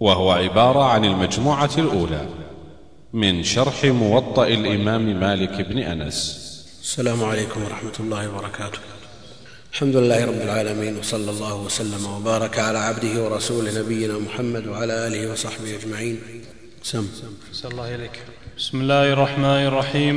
وهو عبارة عن المجموعة الأولى من شرح موطأ الإمام مالك بن أنس. السلام عليكم ورحمة الله وبركاته. الحمد لله رب العالمين وصلى الله وسلم وبارك على عبده ورسوله نبينا محمد وعلى آله وصحبه أجمعين. سم. صلى الله إليك بسم الله الرحمن الرحيم.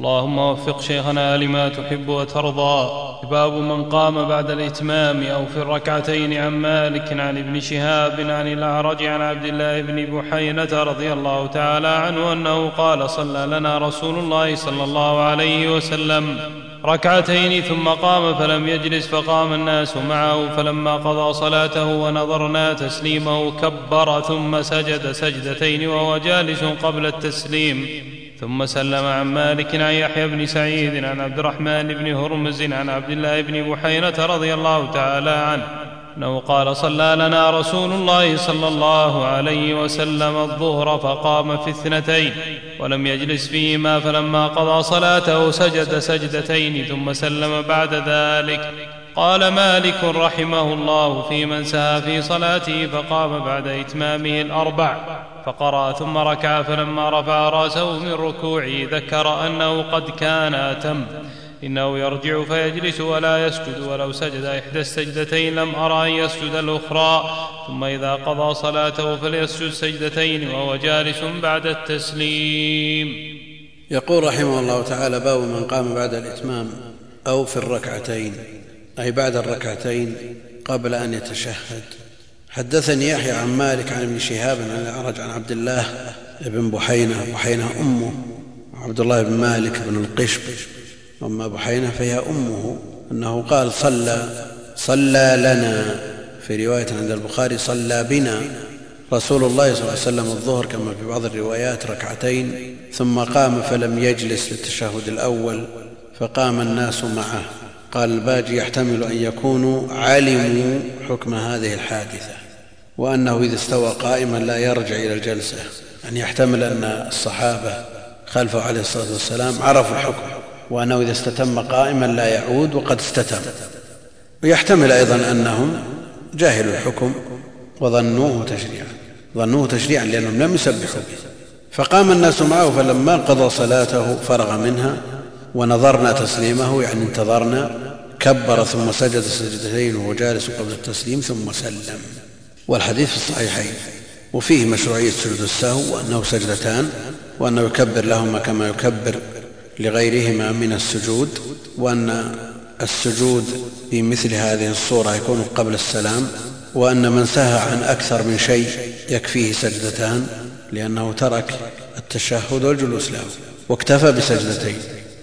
اللهم وفق شيخنا لما تحب وترضى. باب من قام بعد الإتمام أو في الركعتين عن مالك عن ابن شهاب عن الأعرج عن عبد الله بن بحينة رضي الله تعالى عنه أنه قال صلى لنا رسول الله صلى الله عليه وسلم ركعتين ثم قام فلم يجلس فقام الناس معه فلما قضى صلاته ونظرنا تسليمه كبر ثم سجد سجدتين وهو جالس قبل التسليم. ثم سلم عن مالك عن يحيى بن سعيد عن عبد الرحمن بن هرمز عن عبد الله بن بحيرة رضي الله تعالى عنه أنه قال صلى لنا رسول الله صلى الله عليه وسلم الظهر فقام في اثنتين ولم يجلس فيهما فلما قضى صلاته سجد سجدتين ثم سلم بعد ذلك. قال مالك رحمه الله في من سهى في صلاته فقام بعد إتمامه الأربع. فقرأ ثم ركع فلما رفع رأسه من ركوعه ذكر أنه قد كان أتم. إنه يرجع فيجلس ولا يسجد ولو سجد إحدى السجدتين لم أرى أن يسجد الأخرى. ثم إذا قضى صلاته فليسجد سجدتين وهو جالس بعد التسليم. يقول رحمه الله تعالى باب من قام بعد الإتمام أو في الركعتين أي بعد الركعتين قبل أن يتشهد. حدثني يحيى عن مالك عن ابن شهاب عن الأعرج عن عبد الله بن بحينة. بحينة أمه. عبد الله بن مالك بن القشب. واما بحينة فهي أمه. أنه قال صلى صلى لنا. في رواية عند البخاري صلى بنا. رسول الله صلى الله عليه وسلم الظهر كما في بعض الروايات ركعتين. ثم قام فلم يجلس للتشهد الأول. فقام الناس معه. قال الباجي يحتمل أن يكونوا علموا حكم هذه الحادثة وأنه إذا استوى قائما لا يرجع إلى الجلسة يعني يحتمل أن الصحابة خلفه عليه الصلاة والسلام عرفوا الحكم وأنه إذا استتم قائما لا يعود وقد استتم. ويحتمل أيضا أنهم جاهلوا الحكم وظنوه تشريعا ظنوه تشريعا لأنهم لم يسبحوا به. فقام الناس معه فلما قضى صلاته فرغ منها ونظرنا تسليمه يعني انتظرنا كبر ثم سجد سجدتين وهو جالس قبل التسليم ثم سلم. والحديث في الصحيحين. وفيه مشروعية سجود السهو وأنه سجدتان وأنه يكبر لهما كما يكبر لغيرهما من السجود وأن السجود في مثل هذه الصورة يكون قبل السلام وأن من سهى عن أكثر من شيء يكفيه سجدتان لأنه ترك التشهد والجلوس له واكتفى بسجدتين.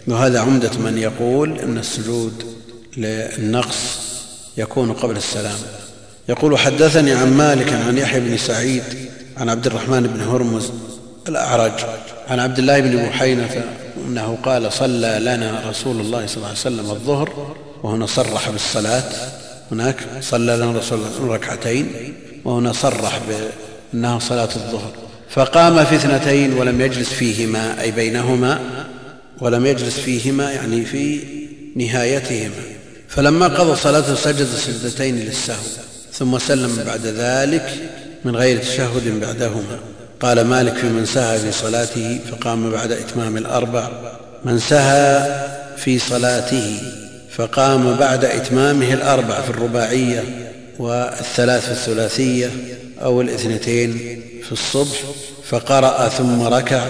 وهذا عمدة من يقول أن السجود للنقص يكون قبل السلام. يقول حدثني عن مالك عن يحيى بن سعيد عن عبد الرحمن بن هرمز الأعرج عن عبد الله بن بحينة أنه قال صلى لنا رسول الله صلى الله عليه وسلم الظهر وهنا صرح بالصلاة. هناك صلى لنا رسول الله ركعتين وهنا صرح بأنها صلاة الظهر. فقام في اثنتين ولم يجلس فيهما أي بينهما ولم يجلس فيهما يعني في نهايتهما. فلما قضى صلاته سجد سجدتين للسهو ثم سلم بعد ذلك من غير تشهد بعدهما. قال مالك في من سهى في صلاته فقام بعد إتمام الأربع. من سهى في صلاته فقام بعد إتمامه الأربع في الرباعية والثلاث في الثلاثية أو الاثنتين في الصبح فقرأ ثم ركع.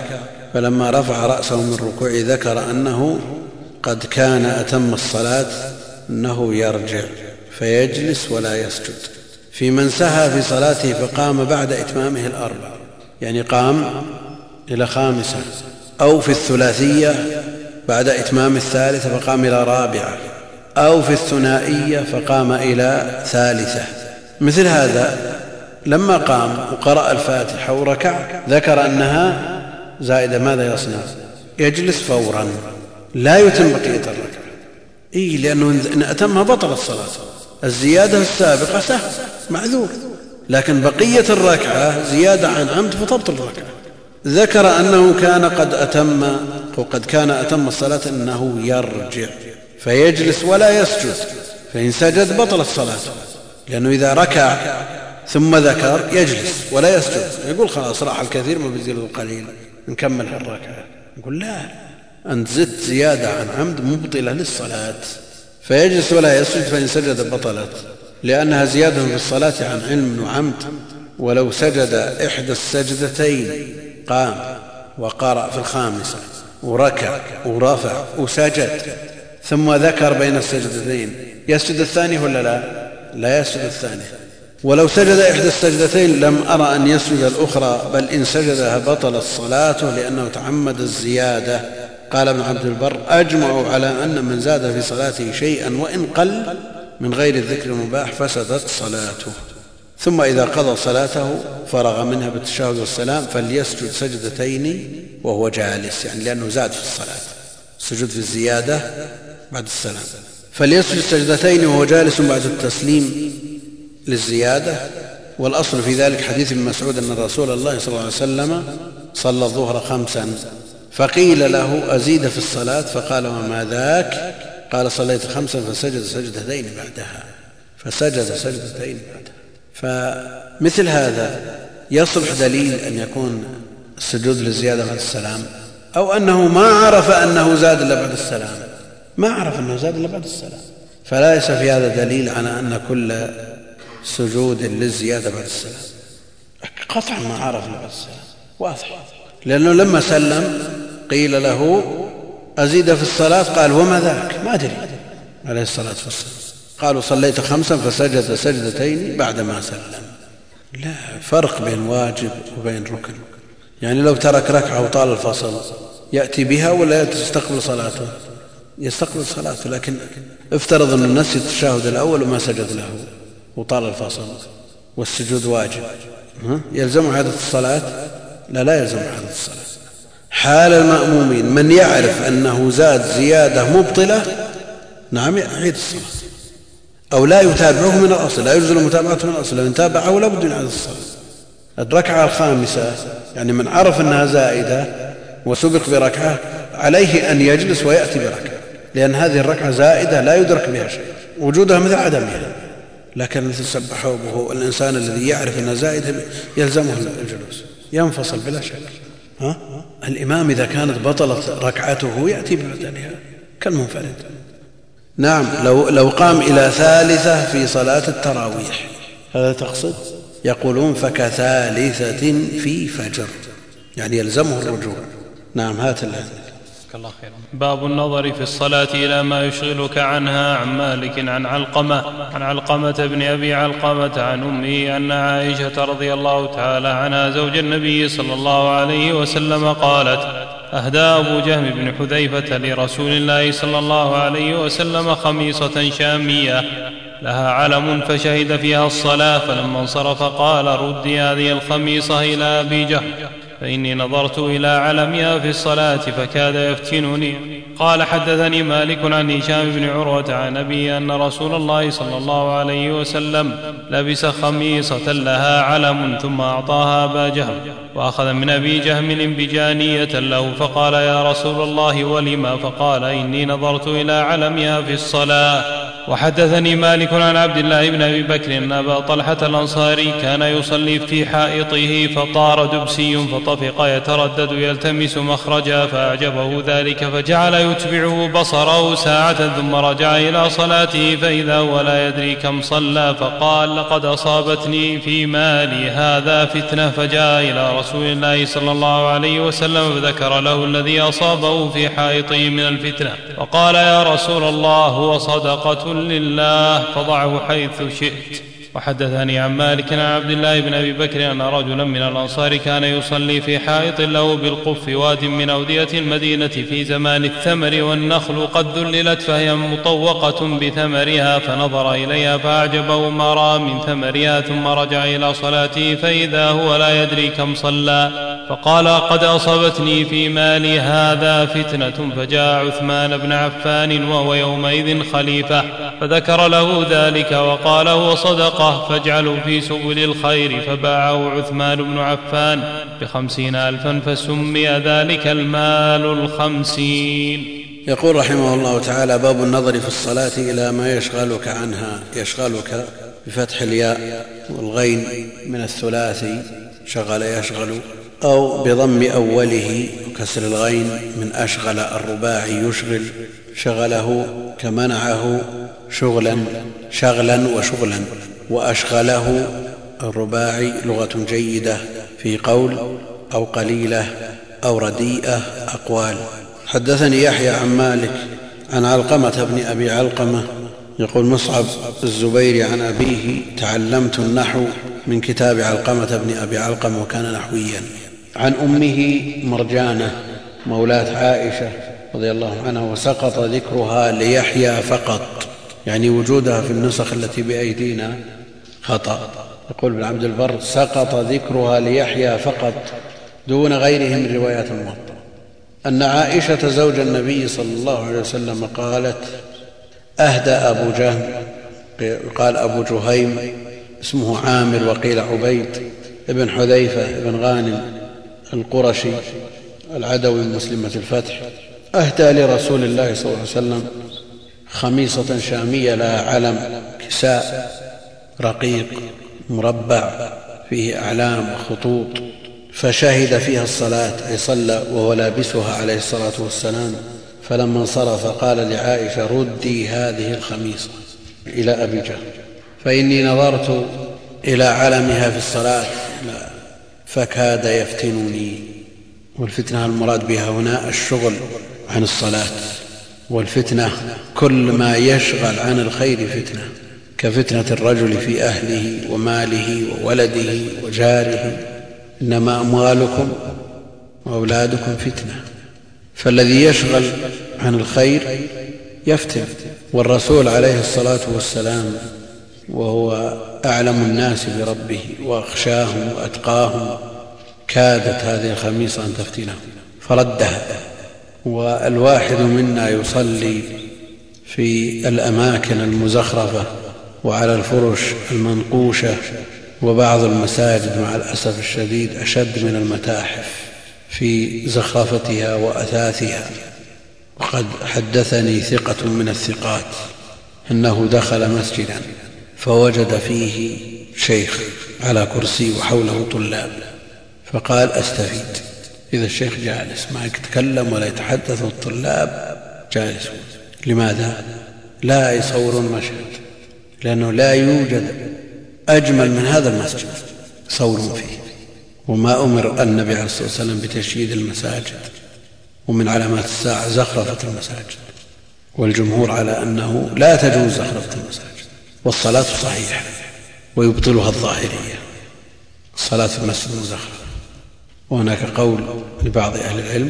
فلما رفع رأسه من الركوع ذكر أنه قد كان أتم الصلاة أنه يرجع فيجلس ولا يسجد. في من سهى في صلاته فقام بعد إتمامه الأربع. يعني قام إلى خامسة. أو في الثلاثية بعد إتمام الثالثة فقام إلى رابعة. أو في الثنائية فقام إلى ثالثة. مثل هذا لما قام وقرأ الفاتحة وركع ذكر أنها زائدة ماذا يصنع؟ يجلس فورا. لا يتم بقية الركعة. إيه لأنه إن أتمها بطل الصلاة. الزيادة السابقة سهل معذور. لكن بقية الركعة زيادة عن عمد فتبطل الركعة. ذكر أنه كان قد أتم وقد كان أتم الصلاة أنه يرجع فيجلس ولا يسجد فإن سجد بطل الصلاة. لأنه إذا ركع ثم ذكر يجلس ولا يسجد. يقول خلاص راح الكثير ما بيزيد القليل نكمل الركعة. يقول لا. أنت زدت زيادة عن عمد مبطلة للصلاة. فيجلس ولا يسجد فإن سجد بطلت لأنها زيادة في الصلاة عن علم وعمد ولو سجد إحدى السجدتين قام وقرأ في الخامسة وركع ورفع وسجد ثم ذكر بين السجدتين يسجد الثاني ولا لا؟ لا يسجد الثاني. ولو سجد إحدى السجدتين لم أرى أن يسجد الأخرى بل إن سجدها بطلت صلاته لأنه تعمد الزيادة قال ابن عبد البر أجمعوا على أن من زاد في صلاته شيئا وإن قل من غير الذكر المباح فسدت صلاته. ثم إذا قضى صلاته فرغ منها بالتشهد والسلام فليسجد سجدتين وهو جالس يعني لأنه زاد في الصلاة. السجود في الزيادة بعد السلام. فليسجد سجدتين وهو جالس بعد التسليم للزيادة. والأصل في ذلك حديث ابن مسعود أن رسول الله صلى الله عليه وسلم صلى الظهر خمسا فقيل له أزيد في الصلاة؟ فقال وما ذاك؟ قال صليت خمسا فسجد سجدتين بعدها. فسجد سجدتين بعدها. فمثل هذا يصلح دليل أن يكون السجود للزيادة بعد السلام أو أنه ما عرف أنه زاد إلا بعد السلام. ما عرف أنه زاد إلا بعد السلام. فليس في هذا دليل على أن كل سجود للزيادة بعد السلام. قطعا ما عرف إلا بعد السلام. واضح. لأنه لما سلم قيل له أزيد في الصلاة؟ قال وما ذاك؟ ما أدري. عليه الصلاة والسلام. قالوا صليت خمسا فسجد سجدتين بعدما سلم. لا فرق بين واجب وبين ركن. يعني لو ترك ركعة وطال الفصل يأتي بها ولا يستقبل صلاته؟ يستقبل صلاته لكن افترض أن نسي التشهد الأول وما سجد له وطال الفصل والسجود واجب. يلزم عادة الصلاة؟ لا لا يلزم عادة الصلاة. حال المأمومين. من يعرف أنه زاد زيادة مبطلة نعم يعيد الصلاة. أو لا يتابعه من الأصل لا يجوز متابعته من الأصل. لأن تابعه لابد من عدد الصلاة. الركعة الخامسة يعني من عرف أنها زائدة وسبق بركعة عليه أن يجلس ويأتي بركعة. لأن هذه الركعة زائدة لا يدرك بها شيء. وجودها مثل عدمها. لكن مثل سبحه وهو الإنسان الذي يعرف أنها زائدة يلزمه الجلوس. ينفصل بلا شك. ها؟ الإمام إذا كانت بطلت ركعته يأتي ببدلها كالمنفرد. نعم لو, لو قام إلى ثالثة في صلاة التراويح. هذا تقصد؟ يقولون فكثالثة في فجر يعني يلزمه الرجوع. نعم هات الله الله خيرا. باب النظر في الصلاة إلى ما يشغلك عنها عن مالك عن علقمة عن علقمة بن أبي علقمة عن أمه أن عائشة رضي الله تعالى عنها زوج النبي صلى الله عليه وسلم قالت أهدى أبو جهم بن حذيفة لرسول الله صلى الله عليه وسلم خميصة شامية لها علم فشهد فيها الصلاة فلما انصرف قال ردي هذه الخميصة إلى أبي جهم فإني نظرت إلى علمها في الصلاة فكاد يفتنني. قال حدثني مالك عن هشام بن عروة عن أبي أن رسول الله صلى الله عليه وسلم لبس خميصة لها علم ثم أعطاها أبا جهم وأخذ من أبي جهم انبجانية له فقال يا رسول الله ولما؟ فقال إني نظرت إلى علمها في الصلاة. وحدثني مالك عن عبد الله بن أبي بكر أن أبا طلحة الأنصاري كان يصلي في حائطه فطار دبسي فطفق يتردد يلتمس مخرجا فأعجبه ذلك فجعل يتبعه بصره ساعة ثم رجع إلى صلاته فإذا هو لا يدري كم صلى فقال لقد أصابتني في مالي هذا فتنة فجاء إلى رسول الله صلى الله عليه وسلم فذكر له الذي أصابه في حائطه من الفتنة وقال يا رسول الله هو صدقة لله فضعه حيث شئت. وحدثني عن مالك عن عبد الله بن أبي بكر أن رجلا من الأنصار كان يصلي في حائط له بالقف واد من أودية المدينة في زمان الثمر والنخل قد ذللت فهي مطوقة بثمرها فنظر إليها فاعجبه ما راى من ثمرها ثم رجع إلى صلاته فإذا هو لا يدري كم صلى. فقال قد أصابتني في مالي هذا فتنة. فجاء عثمان بن عفان وهو يومئذ خليفة. فذكر له ذلك وقال هو صدق الصدقة فاجعلوا في سبل الخير فباعه عثمان بن عفان بخمسين ألفا فسمي ذلك المال الخمسين. يقول رحمه الله تعالى باب النظر في الصلاة إلى ما يشغلك عنها يشغلك بفتح الياء والغين من الثلاثي شغل يشغل أو بضم أوله وكسر الغين من أشغل الرباعي يشغل شغله كمنعه شغلا شغلا وشغلا. وأشغله الرباعي لغة جيدة في قول أو قليلة أو رديئة أقوال. حدثني يحيى عن مالك عن علقمة بن أبي علقمة يقول مصعب الزبير عن أبيه تعلمت النحو من كتاب علقمة بن أبي علقمة وكان نحويا. عن أمه مرجانة مولاة عائشة رضي الله عنها وسقط ذكرها ليحيى فقط. يعني وجودها في النسخ التي بأيدينا خطأ. يقول ابن عبد البر سقط ذكرها ليحيى فقط دون غيره من روايات الموطا أن عائشة زوج النبي صلى الله عليه وسلم قالت أهدى أبو جهم قال أبو جهيم اسمه عامر وقيل عبيد ابن حذيفة ابن غانم القرشي العدوي من مسلمة الفتح أهدى لرسول الله صلى الله عليه وسلم خميصة شامية لها علم كساء رقيق مربع فيه أعلام وخطوط فشهد فيها الصلاة أي صلى وهو لابسها عليه الصلاة والسلام فلما انصرف قال لعائشة ردي هذه الخميصة إلى أبي جهل فإني نظرت إلى علمها في الصلاة فكاد يفتنني والفتنة المراد بها هنا الشغل عن الصلاة. والفتنة كل ما يشغل عن الخير فتنة كفتنة الرجل في أهله وماله وولده وجاره. إنما أموالكم وأولادكم فتنة. فالذي يشغل عن الخير يفتن. والرسول عليه الصلاة والسلام وهو أعلم الناس بربه وأخشاهم وأتقاهم كادت هذه الخميصة أن تفتنه. فردها. والواحد منا يصلي في الأماكن المزخرفة وعلى الفرش المنقوشة وبعض المساجد مع الأسف الشديد أشد من المتاحف في زخرفتها وأثاثها. وقد حدثني ثقة من الثقات أنه دخل مسجدا فوجد فيه شيخ على كرسي وحوله طلاب فقال أستفيد. إذا الشيخ جالس ما يتكلم ولا يتحدث والطلاب جالسون. لماذا؟ لا يصورون مشهد لأنه لا يوجد أجمل من هذا المسجد صوروا فيه. وما أمر النبي عليه الصلاة والسلام بتشييد المساجد. ومن علامات الساعة زخرفة المساجد. والجمهور على أنه لا تجوز زخرفة المساجد. والصلاة صحيحة. ويبطلها الظاهرية. الصلاة في المسجد المزخرف وهناك قول لبعض أهل العلم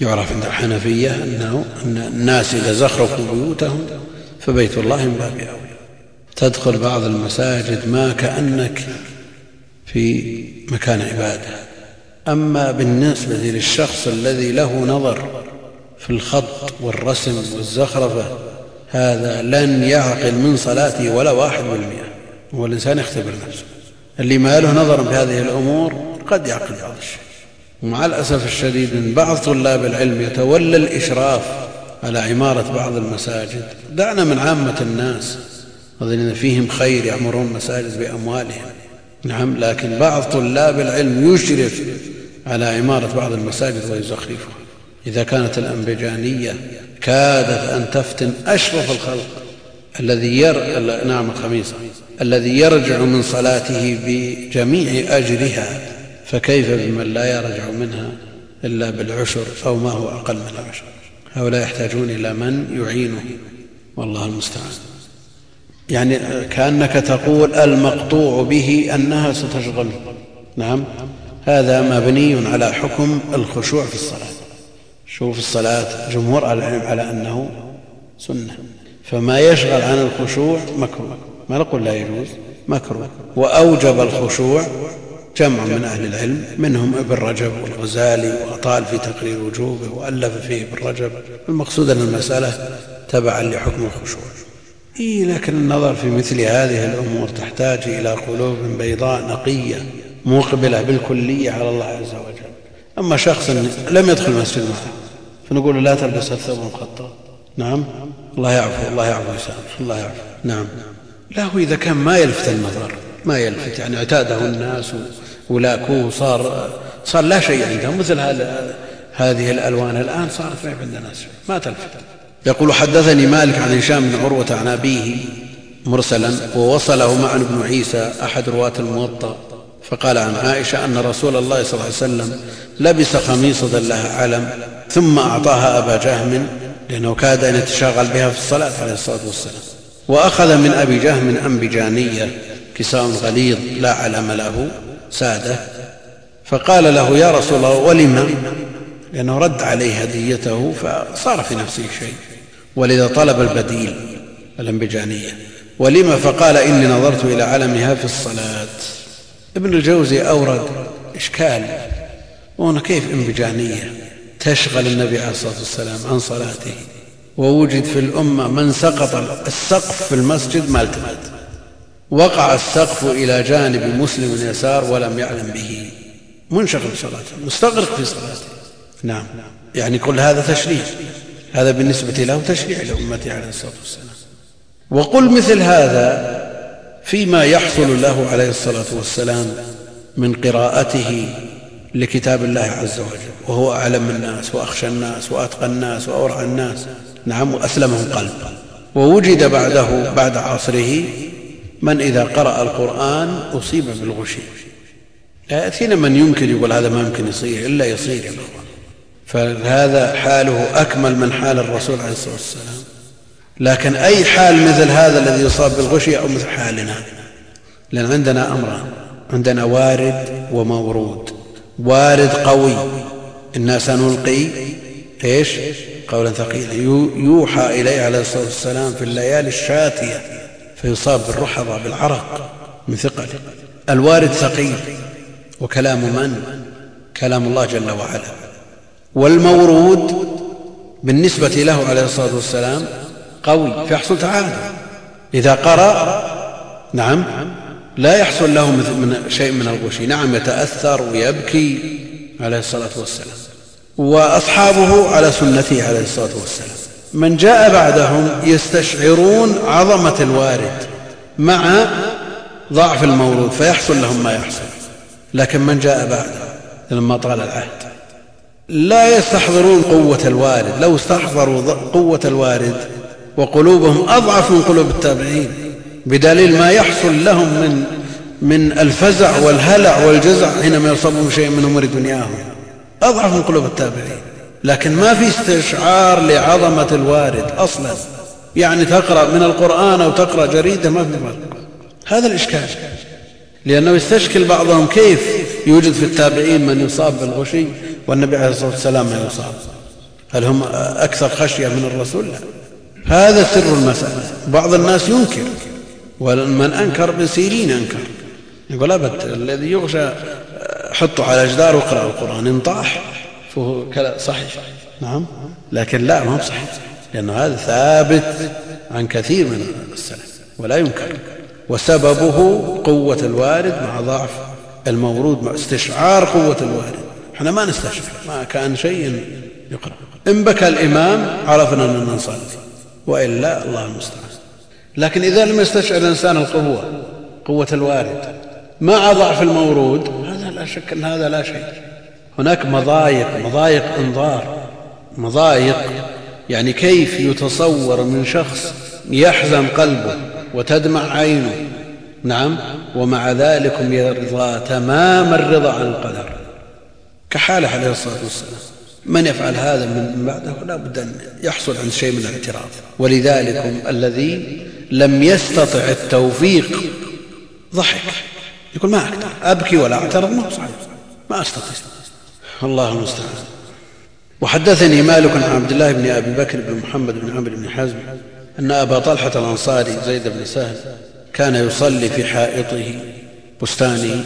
يعرف عند الحنفية أنه أن الناس إذا زخرفوا بيوتهم فبيت الله من باب تدخل بعض المساجد ما كأنك في مكان عبادة. أما بالنسبة للشخص الذي له نظر في الخط والرسم والزخرفة هذا لن يعقل من صلاته ولا واحد بالمئة والإنسان يختبر نفسه. اللي ما له نظر في هذه الأمور قد يعقل بعض الشيء. ومع الأسف الشديد إن بعض طلاب العلم يتولى الإشراف على عمارة بعض المساجد. دعنا من عامة الناس أظن فيهم خير يعمرون مساجد بأموالهم. نعم لكن بعض طلاب العلم يشرف على عمارة بعض المساجد ويزخرفها. إذا كانت الأنبجانية كادت أن تفتن أشرف الخلق الذي ير... نعم الخميصة الذي يرجع من صلاته بجميع أجرها فكيف بمن لا يرجع منها إلا بالعشر أو ما هو أقل من العشر؟ هؤلاء يحتاجون إلى من يعينه. والله المستعان. يعني كأنك تقول المقطوع به أنها ستشغل. نعم. هذا مبني على حكم الخشوع في الصلاة. شوف الصلاة جمهور العلم على أنه سنة. فما يشغل عن الخشوع مكروه. ما نقول لا يجوز مكروه وأوجب الخشوع جمع من أهل العلم منهم ابن رجب والغزالي وأطال في تقرير وجوبه وألف فيه ابن رجب. المقصود أن المسألة تبعا لحكم الخشوع. إيه لكن النظر في مثل هذه الأمور تحتاج إلى قلوب بيضاء نقية مقبلة بالكلية على الله عز وجل. أما شخص لم يدخل المسجد معه فنقول لا تلبس الثوب المخطط. نعم؟ الله يعفو الله يعفو يسامح الله يعفو. نعم. له إذا كان ما يلفت النظر ما يلفت يعني اعتاده الناس ولاكوه صار صار لا شيء عندهم مثل هذه الألوان الآن صارت ما عند الناس ما تلفت. يقول حدثني مالك عن هشام بن عروة عن أبيه مرسلا ووصله معن بن عيسى أحد رواة الموطأ فقال عن عائشة أن رسول الله صلى الله عليه وسلم لبس خميصة لها علم ثم أعطاها أبا جهم لأنه كاد أن يتشاغل بها في الصلاة عليه الصلاة والسلام. وأخذ من أبي جهم أنبجانية كساء غليظ لا علم له سادة. فقال له يا رسول الله ولم؟ لأنه رد عليه هديته فصار في نفسه شيء. ولذا طلب البديل الأنبجانية. ولم؟ فقال إني نظرت إلى علمها في الصلاة. ابن الجوزي أورد إشكال. وهنا كيف أنبجانية تشغل النبي عليه الصلاة والسلام عن صلاته؟ ووجد في الأمة من سقط السقف في المسجد التفت وقع السقف إلى جانب مسلم اليسار ولم يعلم به. منشغل بصلاته مستغرق في صلاته. نعم. يعني كل هذا تشريع. هذا بالنسبة له تشريع لأمته عليه الصلاة والسلام. وقل مثل هذا فيما يحصل له عليه الصلاة والسلام من قراءته لكتاب الله عز وجل. وهو أعلم الناس وأخشى الناس وأتقى الناس وأورع الناس. نعم وأسلمهم قلب ووجد بعده بعد عصره من إذا قرأ القرآن أصيب بالغشي لا يأتينا من يمكن يقول هذا ما يمكن يصير إلا يصير يا أخوان. فهذا حاله أكمل من حال الرسول عليه الصلاة والسلام. لكن أي حال مثل هذا الذي يصاب بالغشي أو مثل حالنا؟ لأن عندنا أمران عندنا وارد ومورود. وارد قوي. إنا سنلقي إيش؟ قولا ثقيلا. يوحى إليه عليه الصلاة والسلام في الليالي الشاتية فيصاب بالرحضة بالعرق من ثقله الوارد ثقيل وكلام من؟ كلام الله جل وعلا. والمورود بالنسبة له عليه الصلاة والسلام قوي فيحصل تعالى إذا قرأ نعم لا يحصل له من شيء من الغشي. نعم يتأثر ويبكي عليه الصلاة والسلام. وأصحابه على سنته عليه الصلاة والسلام. من جاء بعدهم يستشعرون عظمة الوارد مع ضعف المورود فيحصل لهم ما يحصل. لكن من جاء بعده لما طال العهد؟ لا يستحضرون قوة الوارد. لو استحضروا قوة الوارد وقلوبهم أضعف من قلوب التابعين بدليل ما يحصل لهم من من الفزع والهلع والجزع حينما يصابهم شيء من امور دنياهم أضعف من قلوب التابعين. لكن ما في استشعار لعظمة الوارد أصلا. يعني تقرأ من القرآن أو تقرأ جريدة ما في فرق هذا الإشكال. لأنه يستشكل بعضهم كيف يوجد في التابعين من يصاب بالغشي والنبي عليه الصلاة والسلام ما يصاب. هل هم أكثر خشية من الرسول؟ لا. هذا سر المسألة. بعض الناس ينكر. ومن أنكر ابن سيرين أنكر. يقول أبد الذي يغشى حطه على جدار واقرأ القرآن. انطاح فهو صحيح. نعم. لكن لا ما هو صحيح. لأنه هذا ثابت عن كثير من السلف ولا ينكر وسببه قوة الوارد مع ضعف المورود مع استشعار قوة الوارد. إحنا ما نستشعر ما كان شيء يقرأ. إن بكى الإمام عرفنا أننا نصلي وإلا الله المستعان. لكن إذا لم يستشعر الإنسان القوة قوة الوارد مع ضعف المورود شك أن هذا لا شيء. هناك مضايق مضايق إنظار. مضايق يعني كيف يتصور من شخص يحزن قلبه وتدمع عينه. نعم ومع ذلك يرضى تمام الرضا عن القدر. كحاله عليه الصلاة والسلام. من يفعل هذا من بعده؟ لا بد أن يحصل عند شيء من الاعتراض. ولذلك الذي لم يستطع التوفيق ضحك. يقول ما أقدر أبكي ولا أعترض ما صحيح ما أستطيع. الله المستعان. وحدثني مالك عن عبد الله بن أبي بكر بن محمد بن عمرو بن حزم أن أبا طلحة الأنصاري زيد بن سهل كان يصلي في حائطه بستانه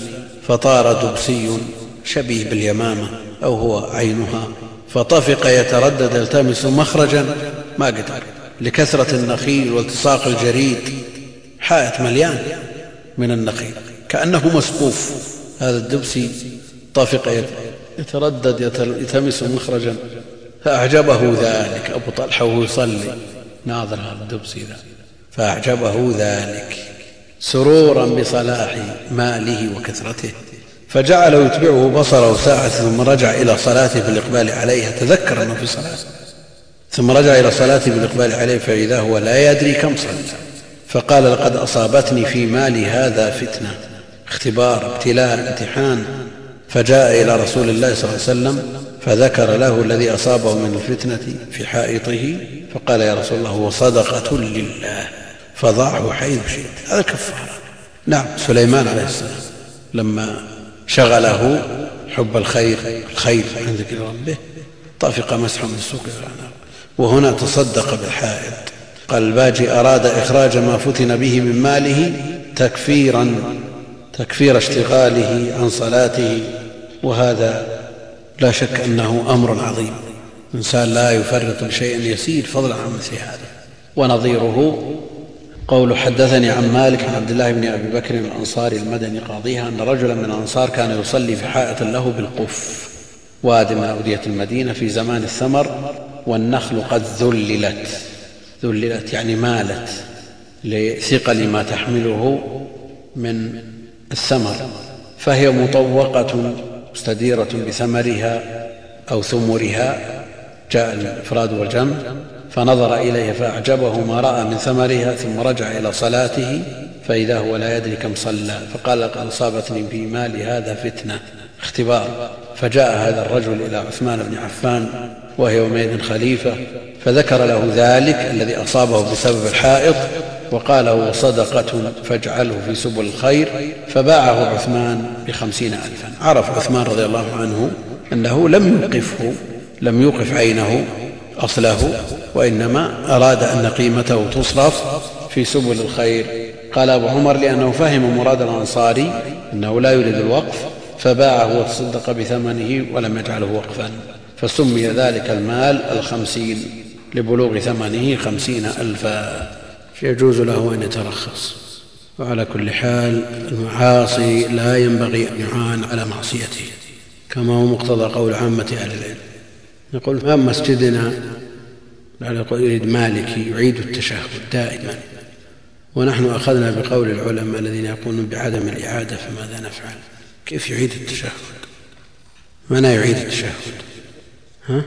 فطار دبسي شبيه باليمامة أو هو عينها فطفق يتردد يلتمس مخرجا ما قدر لكثرة النخيل والتصاق الجريد حائط مليان من النخيل. كأنه مسقوف هذا الدبسي طفق يتردد يلتمس مخرجا. فأعجبه ذلك. أبو طلحة وهو يصلي. ناظر هذا الدبسي ذا فأعجبه ذلك. سرورا بصلاح ماله وكثرته. فجعل يتبعه بصره ساعة ثم رجع إلى صلاته بالإقبال عليها. تذكر أنه في صلاة. ثم رجع إلى صلاته بالإقبال عليه فإذا هو لا يدري كم صلى. فقال لقد أصابتني في مالي هذا فتنة. اختبار ابتلاء امتحان فجاء إلى رسول الله صلى الله عليه وسلم فذكر له الذي أصابه من الفتنة في حائطه فقال يا رسول الله هو صدقة لله فضعه حيث شئت. هذا كفارة. نعم سليمان عليه السلام لما شغله حب الخير الخير عن ذكر ربه طفق مسحا من السوق وهنا تصدق بالحائط. قال الباجي أراد إخراج ما فتن به من ماله تكفيرا تكفير اشتغاله عن صلاته وهذا لا شك أنه أمر عظيم. الإنسان لا يفرط بشيء يسير فضلا عن مثل هذا. ونظيره قول حدثني عن مالك عن عبد الله بن أبي بكر الأنصاري المدني قاضيها أن رجلا من الأنصار كان يصلي في حائط له بالقف واد من أودية المدينة في زمان الثمر والنخل قد ذللت. ذللت يعني مالت لثقل ما تحمله من الثمر فهي مطوقة مستديرة بثمرها أو ثمرها جاء الإفراد والجمع فنظر إليها فأعجبه ما رأى من ثمرها ثم رجع إلى صلاته فإذا هو لا يدري كم صلى فقال قد أصابتني في مالي هذا فتنة اختبار. فجاء هذا الرجل إلى عثمان بن عفان وهي يومئذ خليفة فذكر له ذلك الذي أصابه بسبب الحائط وقال هو صدقة فاجعله في سبل الخير فباعه عثمان بخمسين ألفا. عرف عثمان رضي الله عنه أنه لم يوقفه لم يوقف عينه أصله وإنما أراد أن قيمته تصرف في سبل الخير. قال أبو عمر لأنه فهم مراد الأنصاري أنه لا يريد الوقف فباعه وتصدق بثمنه ولم يجعله وقفا. فسمي ذلك المال الخمسين لبلوغ ثمنه خمسين ألفا. يجوز له أن يترخص. وعلى كل حال المعاصي لا ينبغي أن يعان على معصيته كما هو مقتضى قول عامة أهل العلم. يقول ما مسجدنا؟ يقول يريد مالكي يعيد التشهد دائما. ونحن أخذنا بقول العلماء الذين يقولون بعدم الإعادة فماذا نفعل؟ كيف يعيد التشهد؟ من يعيد التشهد؟ ها؟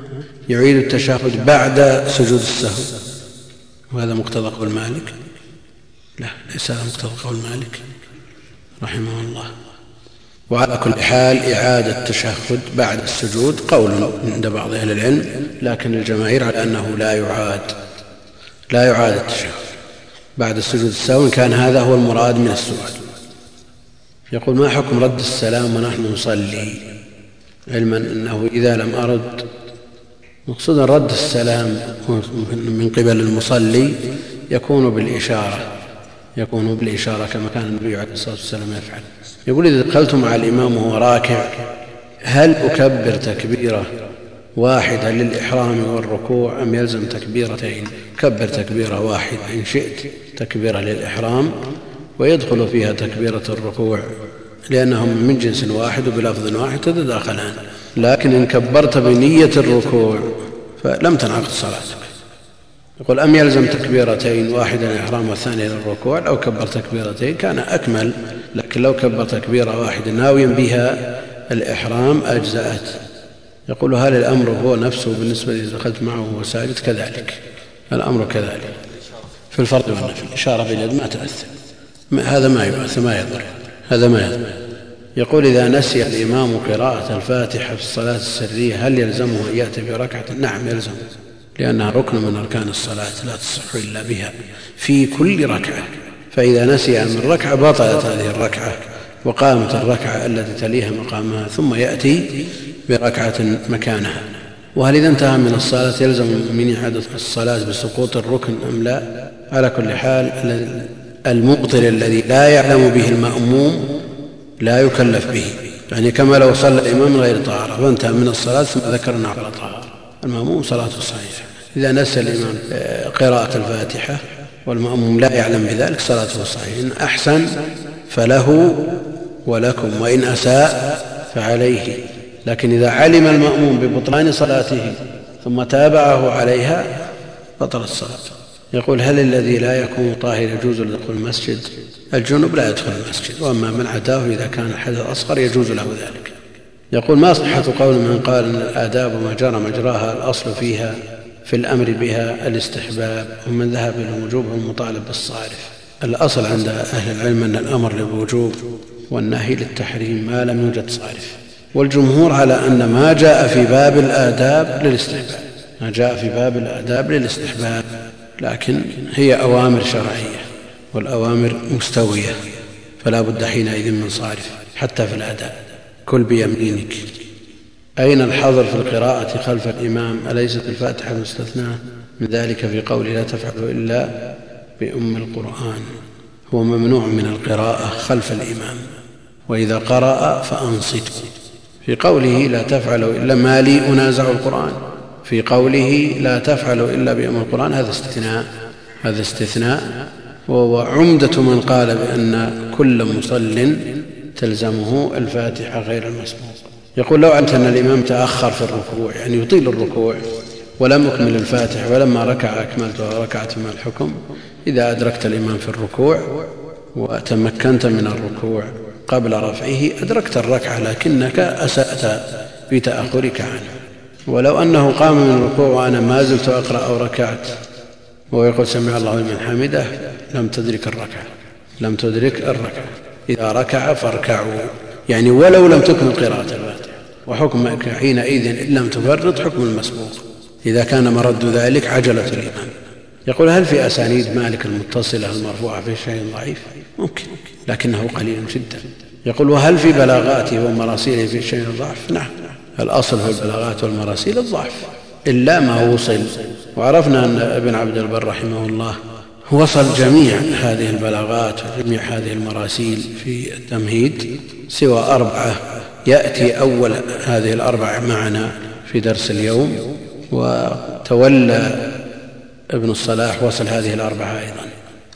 يعيد التشهد بعد سجود السهو. وهذا مقتضى قول مالك؟ لا ليس هذا مقتضى قول مالك. رحمه الله. وعلى كل حال إعادة التشهد بعد السجود قول عند بعض أهل العلم لكن الجماهير على أنه لا يعاد لا يعاد التشهد. بعد السجود السهو كان هذا هو المراد من السؤال. يقول ما حكم رد السلام ونحن نصلي؟ علما أنه إذا لم أرد مقصودا رد السلام من قبل المصلي يكون بالإشارة يكون بالإشارة كما كان النبي عليه الصلاة والسلام يفعل. يقول إذا دخلت مع الإمام وهو راكع هل أكبر تكبيرة واحدة للإحرام والركوع أم يلزم تكبيرتين؟ كبر تكبيرة واحدة إن شئت تكبيرة للإحرام ويدخل فيها تكبيرة الركوع لأنهم من جنس واحد وبلفظ واحد تتداخلان. لكن إن كبرت بنية الركوع فلم تنعقد صلاتك. يقول أم يلزم تكبيرتين واحدة للإحرام والثانية للركوع؟ لو كبر تكبيرتين كان أكمل لكن لو كبر تكبيرة واحدة ناويا بها الإحرام أجزأت. يقول هل الأمر هو نفسه بالنسبة إذا دخلت معه وهو ساجد؟ كذلك. الأمر كذلك. في الفرض والنفل إشارة باليد ما تأثر. هذا ما يؤثر ما يضر. هذا ما يضر. يقول إذا نسي الإمام قراءة الفاتحة في الصلاة السرية هل يلزمه أن يأتي بركعة؟ نعم يلزمه لأنها ركن من أركان الصلاة لا تصح إلا بها في كل ركعة. فإذا نسي من ركعة بطلت هذه الركعة وقامت الركعة التي تليها مقامها ثم يأتي بركعة مكانها. وهل إذا انتهى من الصلاة يلزم من إعادة الصلاة بسقوط الركن أم لا؟ على كل حال المبطل الذي لا يعلم به المأموم لا يكلف به. يعني كما لو صلى الإمام غير طهارة فانتهى من الصلاة ثم ذكر أنه على طهارة المأموم صلاته صحيحة. إذا نسى الإمام قراءة الفاتحة والمأموم لا يعلم بذلك صلاته صحيحة. إن أحسن فله ولكم وإن أساء فعليه. لكن إذا علم المأموم ببطلان صلاته ثم تابعه عليها بطلت صلاته. يقول هل الذي لا يكون طاهر يجوز له دخول المسجد؟ الجنب لا يدخل المسجد وأما من عداه إذا كان الحدث أصغر يجوز له ذلك. يقول ما صحة قول من قال ان الآداب وما جرى مجراها الأصل فيها في الأمر بها الاستحباب ومن ذهب إلى الوجوب هو المطالب بالصارف. الأصل عند أهل العلم أن الأمر للوجوب والنهي للتحريم ما لم يوجد صارف. والجمهور على أن ما جاء في باب الآداب للاستحباب ما جاء في باب الآداب للاستحباب لكن هي أوامر شرعية. والأوامر مستوية فلا بد حينئذ من صارف حتى في الأداء. كل بيمينك. أين الحظر في القراءة خلف الإمام؟ أليست الفاتحة مستثناة؟ من ذلك في قوله لا تفعلوا إلا بأم القرآن. هو ممنوع من القراءة خلف الإمام. وإذا قرأ فأنصتوا في قوله لا تفعلوا إلا ما لي أنازع القرآن. في قوله لا تفعلوا إلا بأم القرآن هذا استثناء. هذا استثناء. وهو عمدة من قال بأن كل مصل تلزمه الفاتحة غير المسبوق. يقول لو أن الإمام تأخر في الركوع يعني يطيل الركوع ولم أكمل الفاتحة ولما ركع أكملتها ركعت مع الحكم إذا أدركت الإمام في الركوع وتمكنت من الركوع قبل رفعه أدركت الركعة لكنك أسأت في تأخرك عنه. ولو أنه قام من الركوع وأنا ما زلت أقرأ أو ركعت وهو يقول سمع الله لمن حمده لم تدرك الركعة. لم تدرك الركعة. إذا ركع فاركعوا. يعني ولو لم تكمل قراءة الفاتحة. وحكمك حينئذ إن لم تفرط حكم المسبوق. إذا كان مرد ذلك عجلة الإمام يقول هل في أسانيد مالك المتصلة المرفوعة في شيء ضعيف ممكن. لكنه قليل جدا. يقول وهل في بلاغاته ومراسيله في شيء ضعف نعم. الأصل في البلاغات والمراسيل الضعف إلا ما وصل. وعرفنا أن ابن عبد البر رحمه الله وصل جميع هذه البلاغات وجميع هذه المراسيل في التمهيد سوى أربعة. يأتي أول هذه الأربعة معنا في درس اليوم وتولى ابن الصلاح وصل هذه الأربعة أيضا.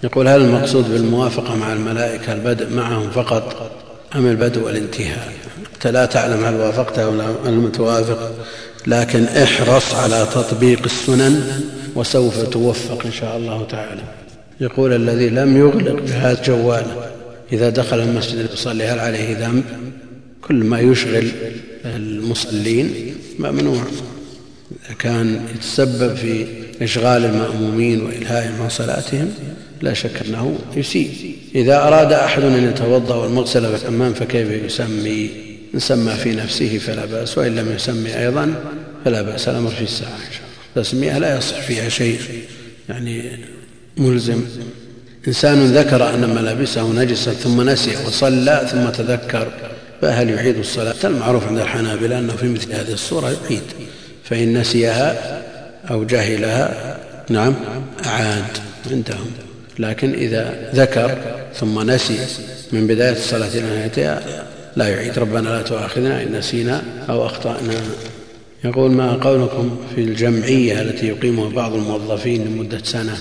يقول هل المقصود بالموافقة مع الملائكة البدء معهم فقط أم البدء والانتهاء؟ أنت لا تعلم هل وافقت أو لم توافق لكن احرص على تطبيق السنن وسوف توفق إن شاء الله تعالى. يقول الذي لم يغلق جهاز جواله إذا دخل المسجد ليصلي هل عليه ذنب؟ كل ما يشغل المصلين ممنوع. كان يتسبب في إشغال المأمومين وإلهائهم عن صلاتهم لا شك أنه يسيء. إذا أراد أحد أن يتوضأ والمغسل في الحمام فكيف يسمي إن سمى في نفسه فلا بأس وإن لم يسمي أيضا فلا بأس الأمر في الساعة إن شاء الله. تسمية لا يصح فيها شيء يعني ملزم. إنسان ذكر أن ملابسه نجسة ثم نسي وصلى ثم تذكر فهل يعيد الصلاة؟ المعروف عند الحنابلة أنه في مثل هذه الصورة يعيد فإن نسيها أو جهلها نعم أعاد عندهم لكن إذا ذكر ثم نسي من بداية الصلاة إلى نهايتها لا يعيد. ربنا لا تؤاخذنا إن نسينا أو أخطأنا. يقول ما قولكم في الجمعية التي يقيمها بعض الموظفين لمدة سنة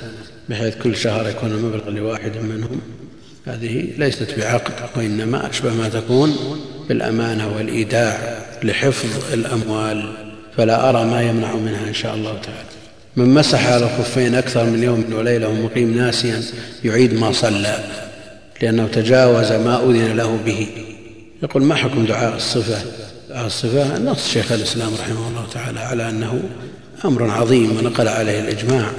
بحيث كل شهر يكون المبلغ لواحد منهم؟ هذه ليست بعقد وإنما أشبه ما تكون بالأمانة والإيداع لحفظ الأموال فلا أرى ما يمنع منها إن شاء الله تعالى. من مسح على الخفين أكثر من يوم وليلة ومقيم ناسيا يعيد ما صلى لأنه تجاوز ما أذن له به. يقول ما حكم دعاء الصفة؟ دعاء الصفة نص شيخ الإسلام رحمه الله تعالى على أنه أمر عظيم ونقل عليه الإجماع.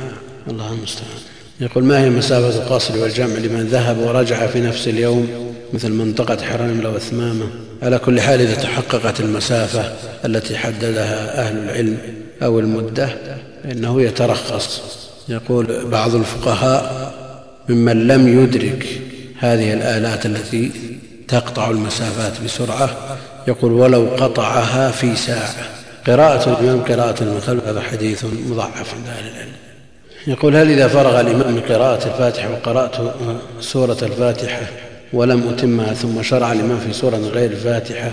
الله المستعان. يقول ما هي مسافة القصر والجمع لمن ذهب ورجع في نفس اليوم مثل منطقة حرام لو أثمامه؟ على كل حال إذا تحققت المسافة التي حددها أهل العلم أو المدة فإنه يترخص. يقول بعض الفقهاء ممن لم يدرك هذه الآلات التي تقطع المسافات بسرعة. يقول ولو قطعها في ساعة. قراءة الإمام قراءة خلف هذا حديث مضعف عند أهل العلم. يقول هل إذا فرغ الإمام من قراءة الفاتحة وقرأت سورة الفاتحة ولم أتمها ثم شرع الإمام في سورة غير الفاتحة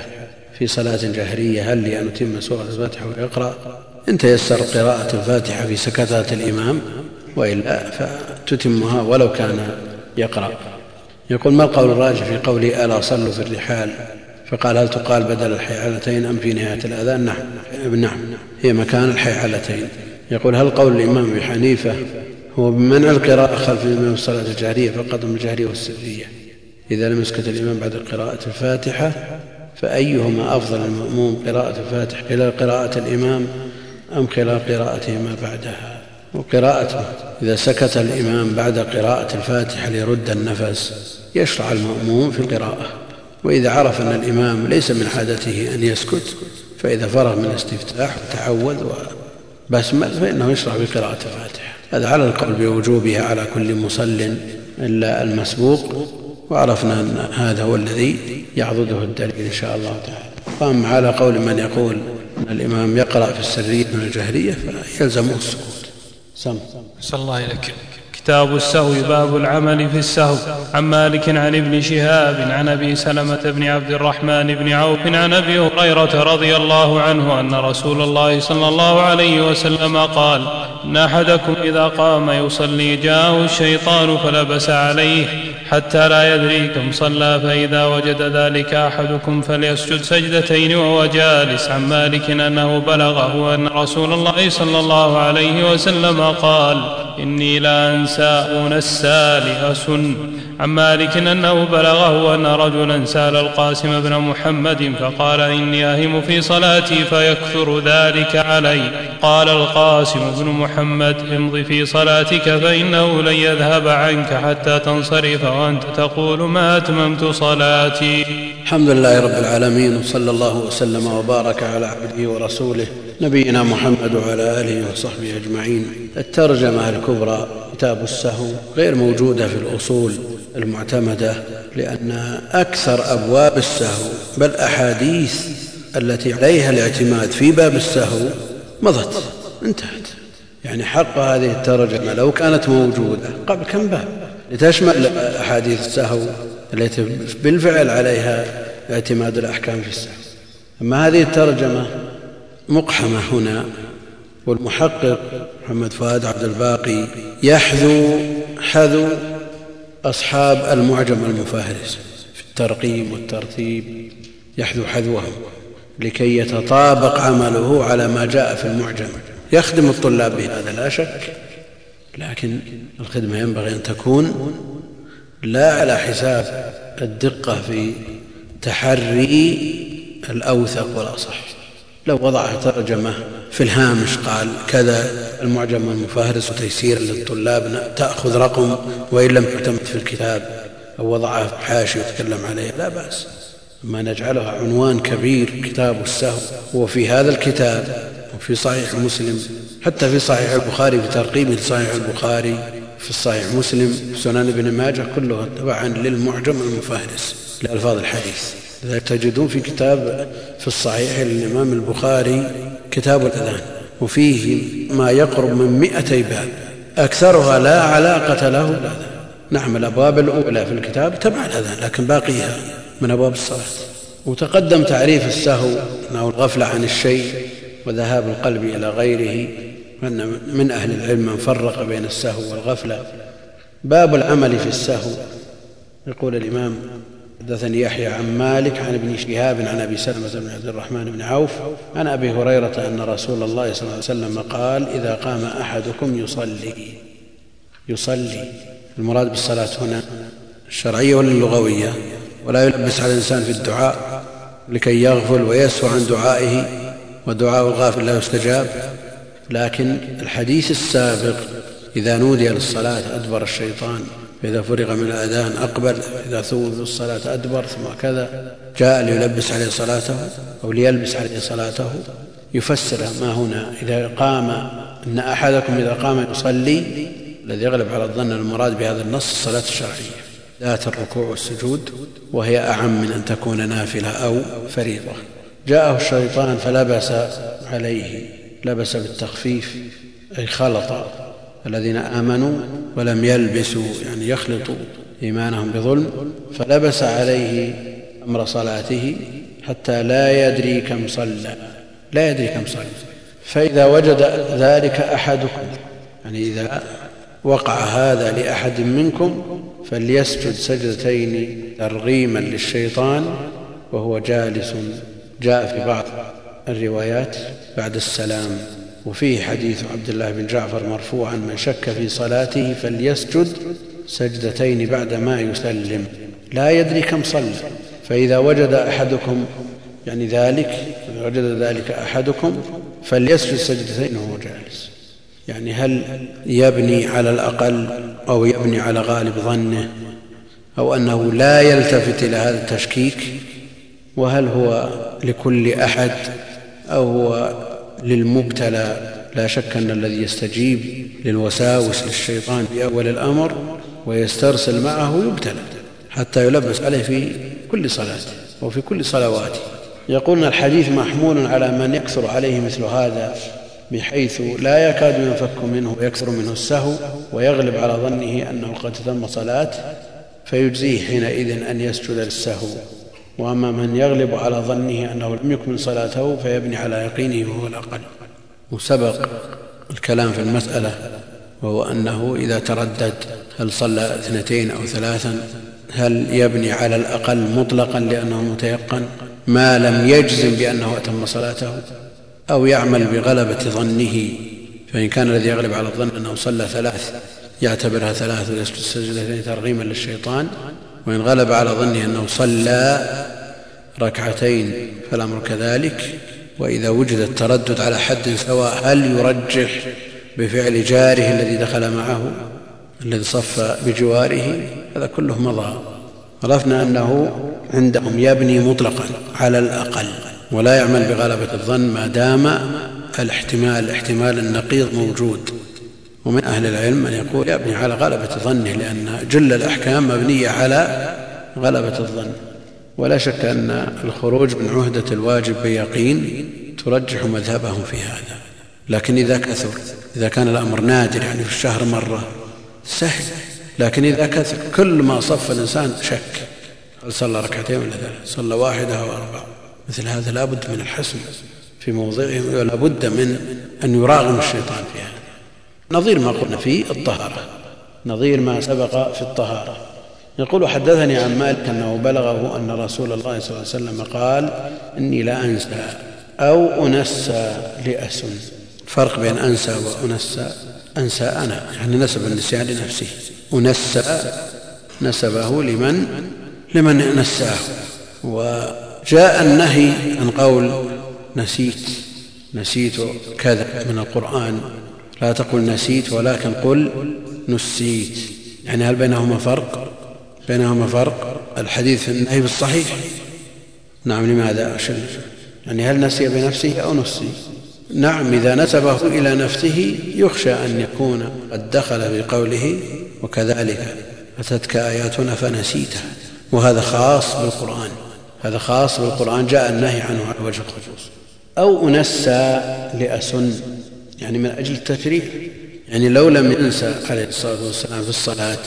في صلاة جهرية هل لي أن أتم سورة الفاتحة ويقرأ إن تيسر قراءة الفاتحة في سكتات الإمام وإلا فتتمها ولو كان يقرأ. يقول ما القول الراجح في قوله ألا صلوا في الرحال؟ فقال هل تقال بدل الحيعلتين أم في نهاية الأذان؟ نعم. نعم. هي مكان الحيعلتين يقول هل قول الإمام أبي حنيفة هو بمنع القراءة خلف الإمام في الصلاة الجهرية فقط الجهرية والسرية؟ إذا لم يسكت الإمام بعد قراءة الفاتحة فأيهما أفضل المأموم قراءة الفاتحة خلال قراءة الإمام أم خلال قراءته ما بعدها؟ وقراءته. إذا سكت الإمام بعد قراءة الفاتحة ليرد النفس يشرع المأموم في القراءة. وإذا عرف أن الإمام ليس من عادته أن يسكت فإذا فرغ من الاستفتاح وتعوذ وبسمل فإنه يشرع بقراءة الفاتحة. هذا على القول بوجوبها على كل مصل إلا المسبوق. وعرفنا أن هذا هو الذي يعضده الدليل إن شاء الله تعالى. وأما على قول من يقول أن الإمام يقرأ في السرية من الجهرية فيلزمه السكوت. سم. صلى الله إليك كتاب السهو باب العمل في السهو. عن مالك عن ابن شهاب عن أبي سلمة بن عبد الرحمن بن عوف عن أبي هريرة رضي الله عنه أن رسول الله صلى الله عليه وسلم قال إن أحدكم إذا قام يصلي جاءه الشيطان فلبس عليه حتى لا يدري كم صلى فإذا وجد ذلك أحدكم فليسجد سجدتين وهو جالس عن مالك أنه بلغه أن رسول الله صلى الله عليه وسلم قال إني لا أنسى نساؤون السالئة عن مالك أنه بلغه أن رجلا سأل القاسم بن محمد فقال إني أهم في صلاتي فيكثر ذلك علي. قال القاسم بن محمد امض في صلاتك فإنه لن يذهب عنك حتى تنصرف وأنت تقول ما أتممت صلاتي. الحمد لله رب العالمين وصلى الله وسلم وبارك على عبده ورسوله نبينا محمد وعلى آله وصحبه أجمعين. الترجمة الكبرى كتاب السهو غير موجودة في الأصول. المعتمدة لأن أكثر أبواب السهو بل أحاديث التي عليها الاعتماد في باب السهو مضت انتهت. يعني حق هذه الترجمه لو كانت موجودة. قبل كم باب؟ لتشمل أحاديث السهو التي بالفعل عليها اعتماد الأحكام في السهو. أما هذه الترجمه مقحمة هنا والمحقق محمد فؤاد عبد الباقي يحذو حذو أصحاب المعجم المفهرس في الترقيم والترتيب يحذو حذوهم لكي يتطابق عمله على ما جاء في المعجم. يخدم الطلاب بهذا لا شك. لكن الخدمة ينبغي أن تكون لا على حساب الدقة في تحري الأوثق والأصح. لو وضع ترجمة في الهامش قال كذا المعجم المفهرس تيسيرا للطلاب تأخذ رقم وإن لم تعتمد في الكتاب أو وضعها في حاشي وتكلم عليها لا بأس. ما نجعلها عنوان كبير كتاب السهو. وفي هذا الكتاب وفي صحيح مسلم. حتى في صحيح البخاري في ترقيم لصحيح البخاري في الصحيح مسلم سنن ابن ماجه كلها تبعا للمعجم المفهرس لألفاظ الحديث. لذلك تجدون في كتاب في الصحيح للإمام البخاري كتاب الأذان. وفيه ما يقرب من مئتي باب. أكثرها لا علاقة له. نعم الأبواب الأولى في الكتاب تبع الأذان لكن باقيها من أبواب الصلاة. وتقدم تعريف السهو أنه الغفلة عن الشيء وذهاب القلب إلى غيره وأن من أهل العلم من فرق بين السهو والغفلة. باب العمل في السهو يقول الإمام حدثني يحيى عن مالك عن ابن شهاب عن أبي سلمة بن عبد الرحمن بن عوف عن أبي هريرة أن رسول الله صلى الله عليه وسلم قال إذا قام أحدكم يصلي. يصلي. المراد بالصلاة هنا الشرعية ولا اللغويه ولا يلبس على الإنسان في الدعاء لكي يغفل ويسهو عن دعائه ودعاء الغافل لا يستجاب. لكن الحديث السابق إذا نودي للصلاة أدبر الشيطان. فإذا فرغ من الأذان أقبل إذا ثوب الصلاة أدبر ثم كذا. جاء ليلبس عليه صلاته أو ليلبس عليه صلاته. يفسر ما هنا. إذا قام إن أحدكم إذا قام يصلي الذي يغلب على الظن المراد بهذا النص الصلاة الشرعية. ذات الركوع والسجود وهي أعم من أن تكون نافلة أو فريضة. جاءه الشيطان فلبس عليه لبس بالتخفيف أي خلط. الذين آمنوا ولم يلبسوا يعني يخلطوا إيمانهم بظلم فلبس عليه أمر صلاته حتى لا يدري كم صلى. لا يدري كم صلى. فإذا وجد ذلك أحدكم يعني إذا وقع هذا لأحد منكم فليسجد سجدتين ترغيما للشيطان وهو جالس. جاء في بعض الروايات بعد السلام. وفيه حديث عبد الله بن جعفر مرفوعا من شك في صلاته فليسجد سجدتين بعدما يسلم لا يدري كم صلى فإذا وجد أحدكم يعني ذلك وجد ذلك أحدكم فليسجد سجدتين وهو جالس. يعني هل يبني على الأقل أو يبني على غالب ظنه أو أنه لا يلتفت إلى هذا التشكيك وهل هو لكل أحد أو هو للمبتلى لا شك أن الذي يستجيب للوساوس للشيطان في أول الأمر ويسترسل معه يبتلى حتى يلبس عليه في كل صلاة وفي كل صلواته. يقولون الحديث محمول على من يكثر عليه مثل هذا بحيث لا يكاد ينفك منه ويكثر منه السهو ويغلب على ظنه أنه قد تم صلاة فيجزيه حينئذ أن يسجد للسهو. وأما من يغلب على ظنه أنه لم يكمل صلاته فيبني على يقينه وهو الأقل. وسبق الكلام في المسألة وهو أنه إذا تردد هل صلى اثنتين أو ثلاثا هل يبني على الأقل مطلقا لأنه متيقن؟ ما لم يجزم بأنه أتم صلاته؟ أو يعمل بغلبة ظنه؟ فإن كان الذي يغلب على الظن أنه صلى ثلاث يعتبرها ثلاث ويسجد سجدتين ترغيما للشيطان وإن غلب على ظنه أنه صلى ركعتين فالأمر كذلك وإذا وجد التردد على حد سواء هل يرجح بفعل جاره الذي دخل معه الذي صف بجواره هذا كله مضى عرفنا أنه عندهم يبني مطلقا على الأقل ولا يعمل بغلبة الظن ما دام الاحتمال احتمال النقيض موجود. ومن أهل العلم من يقول يبني على غلبة ظنه لأن جل الأحكام مبنية على غلبة الظن. ولا شك أن الخروج من عهدة الواجب بيقين ترجح مذهبهم في هذا. لكن إذا كثر إذا كان الأمر نادر يعني في الشهر مرة سهل. لكن إذا كثر كل ما صف الإنسان شك. هل صلى ركعتين ولا ثلاث صلى واحدة أو أربعة. مثل هذا لا بد من الحسم في موضعه ولا بد من أن يراغم الشيطان في هذا. نظير ما قلنا في الطهارة نظير ما سبق في الطهارة. يقول حدثني عن مالك أنه بلغه أن رسول الله صلى الله عليه وسلم قال إني لا أنسى أو أنسى لأسن فرق بين أنسى وأنسى أنسى أنا يعني نسب النسيان لنفسه. أنسى نسبه لمن؟ لمن نساه. وجاء النهي عن قول نسيت نسيت كذا من القرآن. لا تقل نسيت ولكن قل نسيت. يعني هل بينهما فرق؟ بينهما فرق. الحديث النهي بالصحيح. نعم لماذا أشل يعني هل نسي بنفسه أو نسي؟ نعم إذا نسبه إلى نفسه يخشى أن يكون قد دخل بقوله وكذلك أتتك آياتنا فنسيتها. وهذا خاص بالقرآن. هذا خاص بالقرآن. جاء النهي عنه على وجه الخصوص. أو أنسى لأسن. يعني من أجل التشريع يعني لو لم ينسى عليه الصلاة والسلام في الصلاة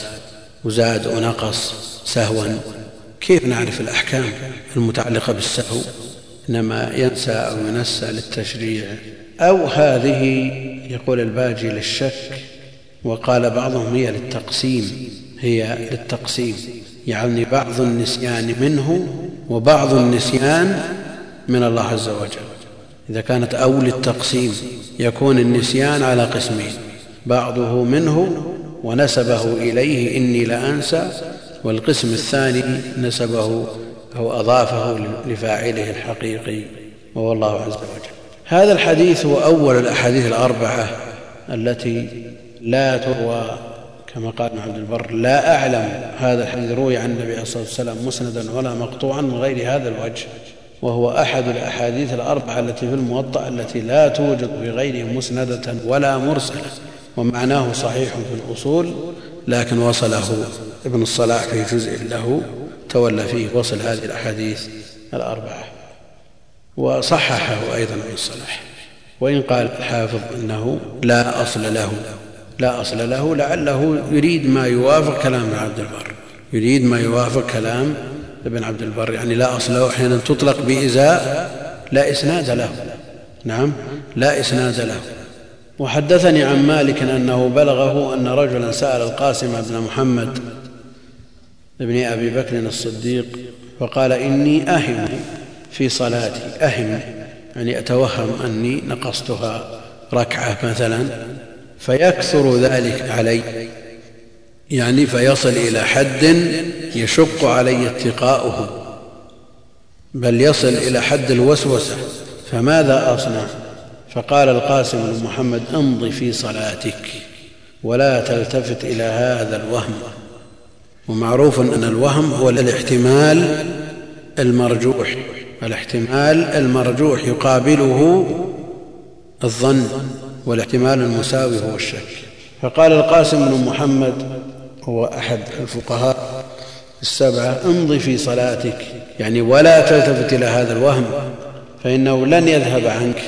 وزاد ونقص سهوا كيف نعرف الأحكام المتعلقة بالسهو؟ إنما ينسى أو ينسى للتشريع. أو هذه يقول الباجي للشك وقال بعضهم هي للتقسيم هي للتقسيم. يعني بعض النسيان منه وبعض النسيان من الله عز وجل. إذا كانت أو للتقسيم يكون النسيان على قسمين بعضه منه ونسبه إليه إني لأنسى والقسم الثاني نسبه أو أضافه لفاعله الحقيقي وهو الله عز وجل. هذا الحديث هو أول الأحاديث الأربعة التي لا تروى كما قال ابن عبد البر لا أعلم هذا الحديث روي عن النبي عليه الصلاة والسلام مسندا ولا مقطوعا من غير هذا الوجه. وهو أحد الأحاديث الأربعة التي في الموطأ التي لا توجد في غيره مسندة ولا مرسلة ومعناه صحيح في الأصول لكن وصله ابن الصلاح في جزء له تولى فيه وصل هذه الأحاديث الأربعة. وصححه أيضا ابن الصلاح. وإن قال الحافظ إنه لا أصل له لا أصل له لعله يريد ما يوافق كلام عبد البر يريد ما يوافق كلام ابن عبد البر يعني لا أصل له أحيانا تطلق بإزاء لا إسناد له. نعم لا إسناد له. وحدثني عن مالك أنه بلغه أن رجلا سأل القاسم بن محمد بن أبي بكر الصديق فقال إني أهم في صلاتي أهم يعني أتوهم أني نقصتها ركعة مثلا فيكثر ذلك علي يعني فيصل إلى حد يشق علي اتقاؤه بل يصل إلى حد الوسوسة فماذا أصنع؟ فقال القاسم بن محمد امض في صلاتك ولا تلتفت إلى هذا الوهم. ومعروف أن الوهم هو الاحتمال المرجوح الاحتمال المرجوح يقابله الظن والاحتمال المساوي هو الشك. فقال القاسم بن محمد هو أحد الفقهاء السبعة امضي في صلاتك. يعني ولا تلتفت إلى هذا الوهم فإنه لن يذهب عنك.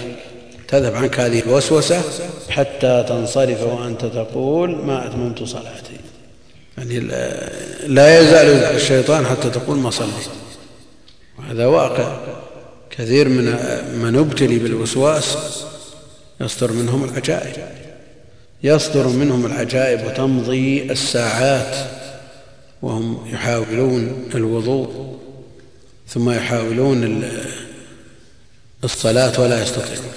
تذهب عنك هذه الوسوسة حتى تنصرف وأنت تقول ما أتممت صلاتي. يعني لا يزال الشيطان حتى تقول ما صليت. وهذا واقع. كثير من من ابتلي بالوسواس يصدر منهم العجائب. يصدر منهم العجائب وتمضي الساعات. وهم يحاولون الوضوء ثم يحاولون الصلاة ولا يستطيعون.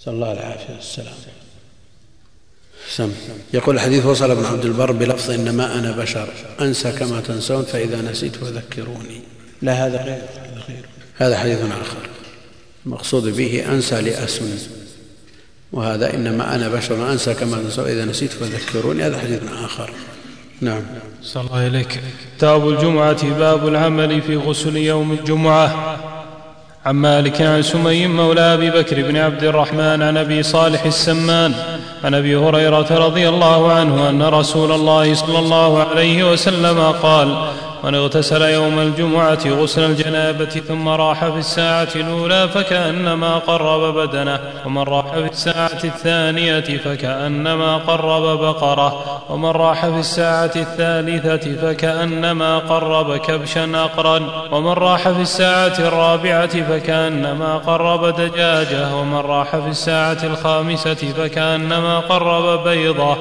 نسأل الله العافية. والسلام سم. يقول الحديث وصل ابن عبد البر بلفظ إنما أنا بشر أنسى كما تنسون فإذا نسيت فذكروني. لا هذا غير هذا حديث آخر. المقصود به أنسى لأسن وهذا إنما أنا بشر أنسى كما تنسون إذا نسيت فذكروني. هذا حديث آخر. نعم. صلى الله إليك كتاب الجمعة باب العمل في غسل يوم الجمعة. عن مالك عن سمي مولى أبي بكر بن عبد الرحمن عن أبي صالح السمان عن أبي هريرة رضي الله عنه أن رسول الله صلى الله عليه وسلم قال من اغتسل يوم الجمعة غسل الجنابة ثم راح في الساعة الأولى فكأنما قرب بدنه ومن راح في الساعة الثانية فكأنما قرب بقرة ومن راح في الساعة الثالثة فكأنما قرب كبشا أقرا ومن راح في الساعة الرابعة فكأنما قرب دجاجة ومن راح في الساعة الخامسة فكأنما قرب بيضة.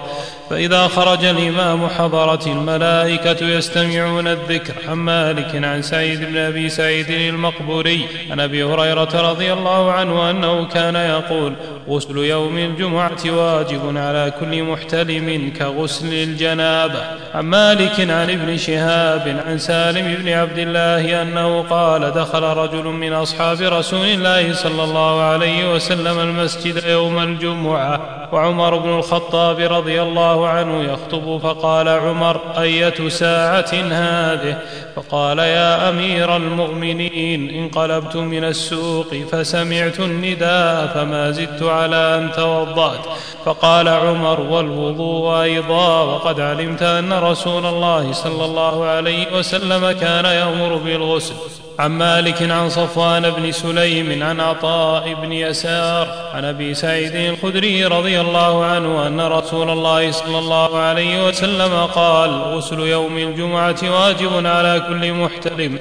فإذا خرج الإمام حضرت الملائكة يستمعون الذكر. عن مالك عن سعيد بن أبي سعيد المقبوري عن أبي هريرة رضي الله عنه أنه كان يقول غسل يوم الجمعة واجب على كل محتلم كغسل الجنابة. عن مالك عن ابن شهاب عن سالم بن عبد الله أنه قال دخل رجل من أصحاب رسول الله صلى الله عليه وسلم المسجد يوم الجمعة. وعمر بن الخطاب رضي الله عنه يخطب فقال عمر أية ساعة هذه؟ فقال يا أمير المؤمنين انقلبت من السوق فسمعت النداء فما زدت على أن توضأت. فقال عمر والوضوء أيضا وقد علمت أن رسول الله صلى الله عليه وسلم كان يأمر بالغسل. عن مالك عن صفوان بن سليم عن عطاء بن يسار عن أبي سعيد الخدري رضي الله عنه أن رسول الله صلى الله عليه وسلم قال غسل يوم الجمعة واجب على كل محترم.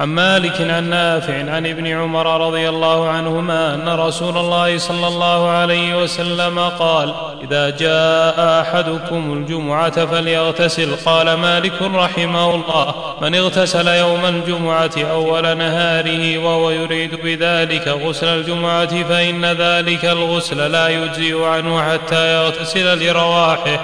عن مالك عن نافع عن ابن عمر رضي الله عنهما أن رسول الله صلى الله عليه وسلم قال إذا جاء أحدكم الجمعة فليغتسل. قال مالك رحمه الله من اغتسل يوم الجمعة أول نهاره وهو يريد بذلك غسل الجمعة فإن ذلك الغسل لا يجزي عنه حتى يغتسل لرواحه.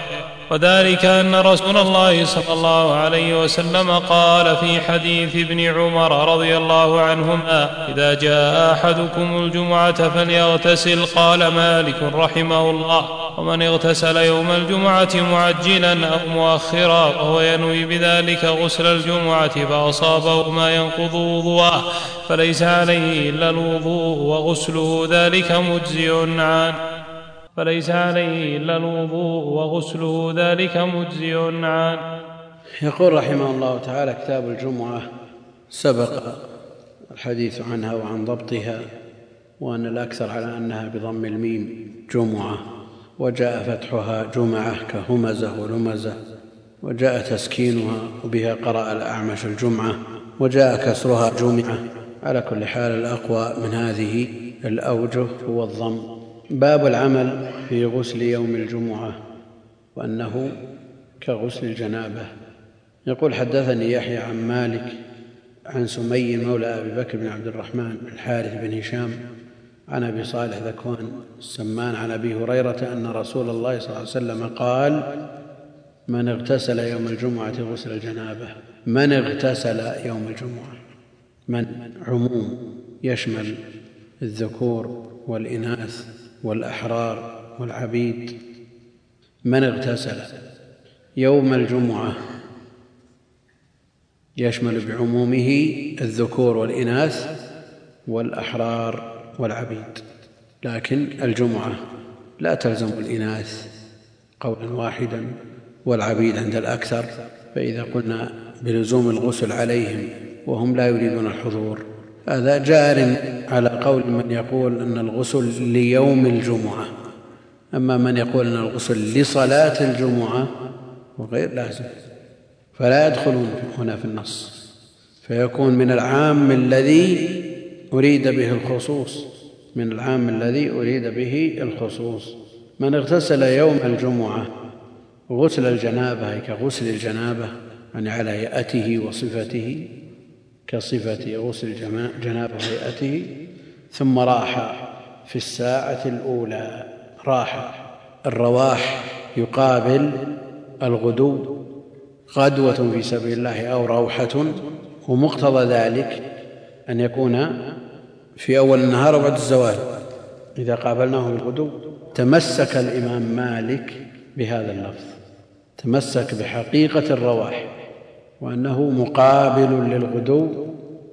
وذلك أن رسول الله صلى الله عليه وسلم قال في حديث ابن عمر رضي الله عنهما إذا جاء أحدكم الجمعة فليغتسل. قال مالك رحمه الله ومن اغتسل يوم الجمعة معجلا أو مؤخرا وهو ينوي بذلك غسل الجمعة فأصابه ما ينقض وضوءه فليس عليه إلا الوضوء وغسله ذلك مجزئ عنه. فليس عليه إلا الوضوء وغسله ذلك مجزئ عنه. يقول رحمه الله تعالى كتاب الجمعة سبق الحديث عنها وعن ضبطها وأن الأكثر على أنها بضم الميم جمعة وجاء فتحها جمعة كهمزة ولمزة وجاء تسكينها وبها قرأ الأعمش الجمعة وجاء كسرها جمعة. على كل حال الأقوى من هذه الأوجه هو الضم. باب العمل في غسل يوم الجمعة وأنه كغسل الجنابة. يقول حدثني يحيى عن مالك عن سمي مولى أبي بكر بن عبد الرحمن الحارث بن هشام عن أبي صالح ذكوان السمان عن أبي هريرة أن رسول الله صلى الله عليه وسلم قال من اغتسل يوم الجمعة غسل الجنابة. من اغتسل يوم الجمعة؟ من؟ عموم يشمل الذكور والإناث. والأحرار والعبيد. من اغتسل يوم الجمعة؟ يشمل بعمومه الذكور والإناث والأحرار والعبيد. لكن الجمعة لا تلزم الإناث قولا واحدا والعبيد عند الأكثر. فإذا قلنا بلزوم الغسل عليهم وهم لا يريدون الحضور هذا جار على قول من يقول أن الغسل ليوم الجمعة. أما من يقول أن الغسل لصلاة الجمعة وغير لازم. فلا يدخلون هنا في النص. فيكون من العام الذي أريد به الخصوص. من العام الذي أريد به الخصوص. من اغتسل يوم الجمعة غسل الجنابة كغسل الجنابة يعني على هيئته وصفته. كصفة غسل جناب هيئته ثم راح في الساعة الأولى. راح الرواح يقابل الغدو غدوة في سبيل الله أو روحة ومقتضى ذلك أن يكون في أول النهار وبعد الزوال. إذا قابلناه بالغدو تمسك الإمام مالك بهذا اللفظ تمسك بحقيقة الرواح. وأنه مقابل للغدو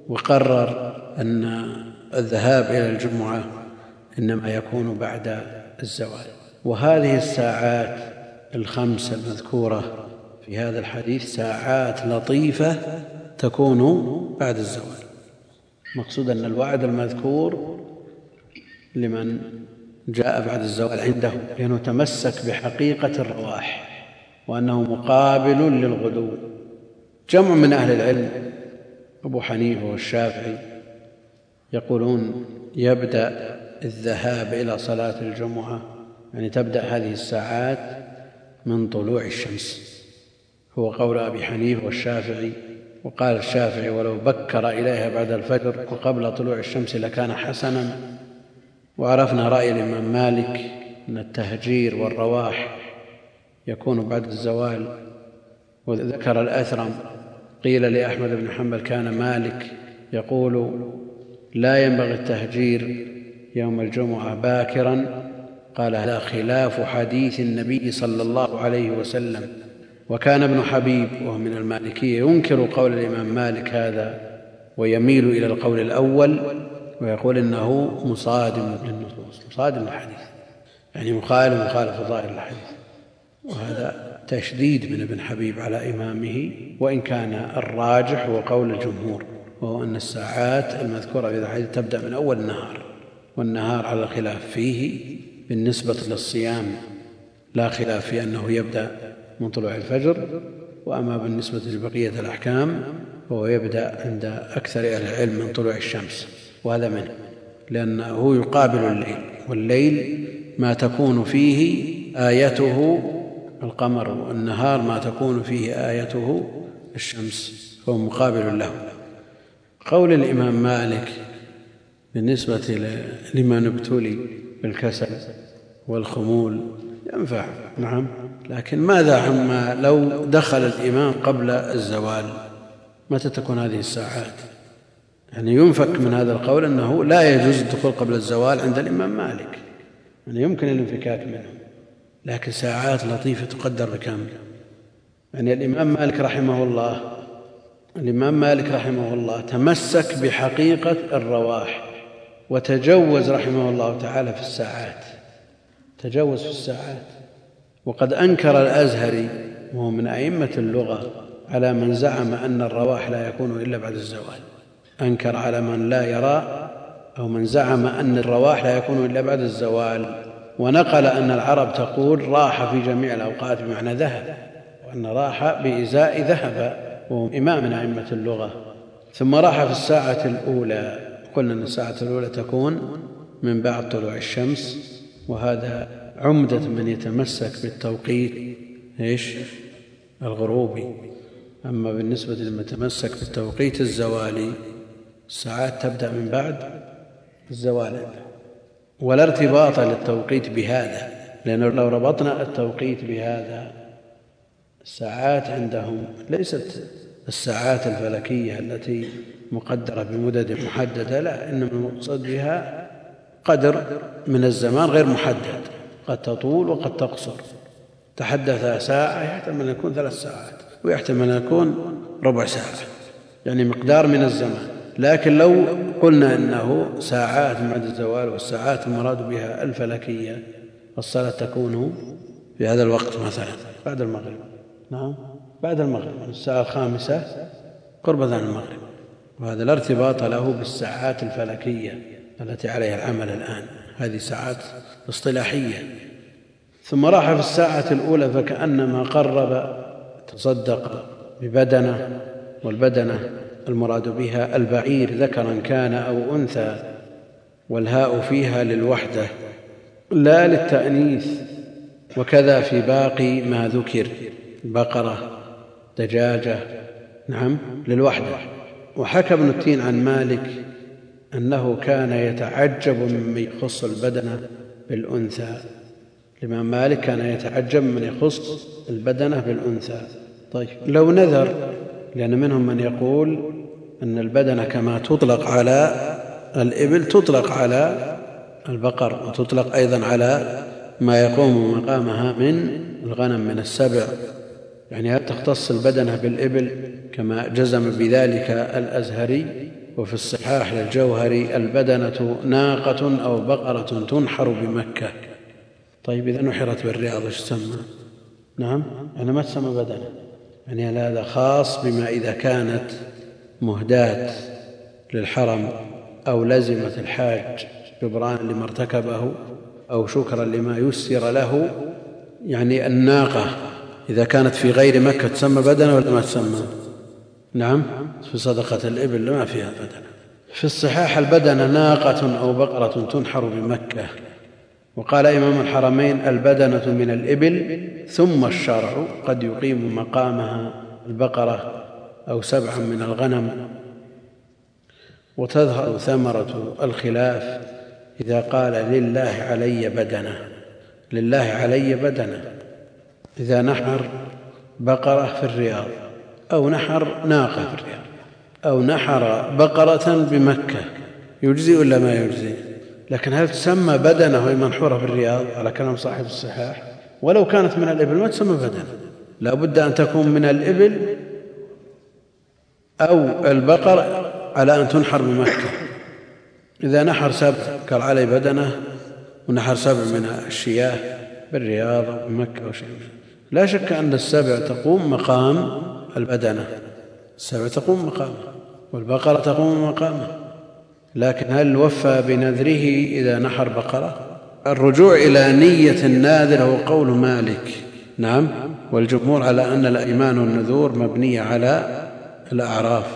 وقرر أن الذهاب إلى الجمعة إنما يكون بعد الزوال. وهذه الساعات الخمس المذكورة في هذا الحديث ساعات لطيفة تكون بعد الزوال. مقصود أن الوعد المذكور لمن جاء بعد الزوال عنده لأنه تمسك بحقيقة الرواح وأنه مقابل للغدو. جمع من أهل العلم أبو حنيفة والشافعي يقولون يبدأ الذهاب إلى صلاة الجمعة يعني تبدأ هذه الساعات من طلوع الشمس. هو قول أبي حنيفة والشافعي وقال الشافعي ولو بكر إليها بعد الفجر وقبل طلوع الشمس لكان حسنا وعرفنا رأي الإمام مالك أن التهجير والرواح يكون بعد الزوال وذكر الأثرم. قيل لأحمد بن حنبل كان مالك يقول لا ينبغي التهجير يوم الجمعة باكرا. قال هذا خلاف حديث النبي صلى الله عليه وسلم. وكان ابن حبيب وهو من المالكية ينكر قول الإمام مالك هذا ويميل إلى القول الأول ويقول إنه مصادم للنصوص مصادم للحديث يعني مخالف مخالف ظاهر الحديث. وهذا تشديد من ابن حبيب على إمامه وإن كان الراجح هو قول الجمهور وهو أن الساعات المذكورة في الحديث تبدأ من أول النهار والنهار على الخلاف فيه بالنسبة للصيام لا خلاف في أنه يبدأ من طلوع الفجر وأما بالنسبة لبقية الأحكام فهو يبدأ عند أكثر أهل العلم من طلوع الشمس وهذا منه لأنه يقابل الليل والليل ما تكون فيه آيته القمر والنهار ما تكون فيه آيته الشمس فهو مقابل له. قول الإمام مالك بالنسبة لمن ابتلي بالكسل والخمول ينفع نعم. لكن ماذا عما لو دخل الإمام قبل الزوال؟ متى تكون هذه الساعات؟ يعني ينفك من هذا القول أنه لا يجوز الدخول قبل الزوال عند الإمام مالك. يعني يمكن الانفكاك منه. لكن ساعات لطيفة تقدر بكم يعني الإمام مالك رحمه الله الإمام مالك رحمه الله تمسك بحقيقة الرواح وتجوز رحمه الله تعالى في الساعات. تجوز في الساعات. وقد أنكر الأزهري وهو من أئمة اللغة على من زعم أن الرواح لا يكون إلا بعد الزوال. أنكر على من لا يرى أو من زعم أن الرواح لا يكون إلا بعد الزوال. ونقل أن العرب تقول راح في جميع الأوقات بمعنى ذهب وأن راح بإزاء ذهب وهو إمام من أئمة اللغة. ثم راح في الساعة الأولى قلنا أن الساعة الأولى تكون من بعد طلوع الشمس وهذا عمدة من يتمسك بالتوقيت إيش؟ الغروبي. أما بالنسبة لمن يتمسك بالتوقيت الزوالي الساعات تبدأ من بعد الزوال ولا ارتباط للتوقيت بهذا لأنه لو ربطنا التوقيت بهذا الساعات عندهم ليست الساعات الفلكية التي مقدرة بمدد محددة لا إنما المقصد بها قدر من الزمان غير محدد قد تطول وقد تقصر. تحدث ساعة يحتمل أن يكون ثلاث ساعات ويحتمل أن يكون ربع ساعة يعني مقدار من الزمان. لكن لو قلنا إنه ساعات بعد الزوال والساعات المراد بها الفلكية الصلاه تكون في هذا الوقت مثلا بعد المغرب. نعم بعد المغرب الساعة الخامسة قرب اذان المغرب. وهذا لا ارتباط له بالساعات الفلكية التي عليها العمل الآن. هذه ساعات اصطلاحية. ثم راح في الساعة الأولى فكأنما قرب تصدق ببدنه والبدنة المراد بها البعير ذكرا كان أو أنثى والهاء فيها للوحدة لا للتأنيث وكذا في باقي ما ذكر بقرة دجاجة نعم للوحدة. وحكى ابن التين عن مالك أنه كان يتعجب ممن يخص البدنه بالأنثى. الإمام مالك كان يتعجب من يخص البدنه بالأنثى. طيب لو نذر لأن منهم من يقول أن البدنة كما تطلق على الإبل تطلق على البقر وتطلق أيضا على ما يقوم مقامها من الغنم من السبع. يعني هل تختص البدنة بالإبل كما جزم بذلك الأزهري؟ وفي الصحاح للجوهري البدنة ناقة أو بقرة تنحر بمكة. طيب إذا نحرت بالرياض إيش تسمى؟ نعم يعني ما تسمى بدنة. يعني هذا خاص بما إذا كانت مهداة للحرم أو لزمت الحاج جبران لما ارتكبه أو شكرا لما يسر له. يعني الناقة إذا كانت في غير مكة تسمى بدنة ولا ما تسمى؟ نعم في صدقة الإبل ما فيها بدنة في الصحاح البدنة ناقة أو بقرة تنحر بمكة. وقال إمام الحرمين البدنة من الإبل ثم الشرع قد يقيم مقامها البقرة أو سبعا من الغنم. وتظهر ثمرة الخلاف إذا قال لله علي بدنة. لله علي بدنة. إذا نحر بقرة في الرياض أو نحر ناقة في الرياض أو نحر بقرة بمكة يجزي ولا ما يجزي؟ لكن هل تسمى بدنة وهي منحورة في الرياض؟ على كلام صاحب الصحاح. ولو كانت من الإبل ما تسمى بدنة. لا بد أن تكون من الإبل أو البقر على أن تنحر بمكه إذا نحر سبع قال علي بدنة ونحر سبع من الشياه بالرياض أو بمكه أو شيء. لا شك أن السبع تقوم مقام البدنة. السبع تقوم مقامه والبقرة تقوم مقامه. لكن هل وفى بنذره إذا نحر بقرة؟ الرجوع إلى نية الناذر هو قول مالك. نعم. والجمهور على أن الأيمان والنذور مبنية على الأعراف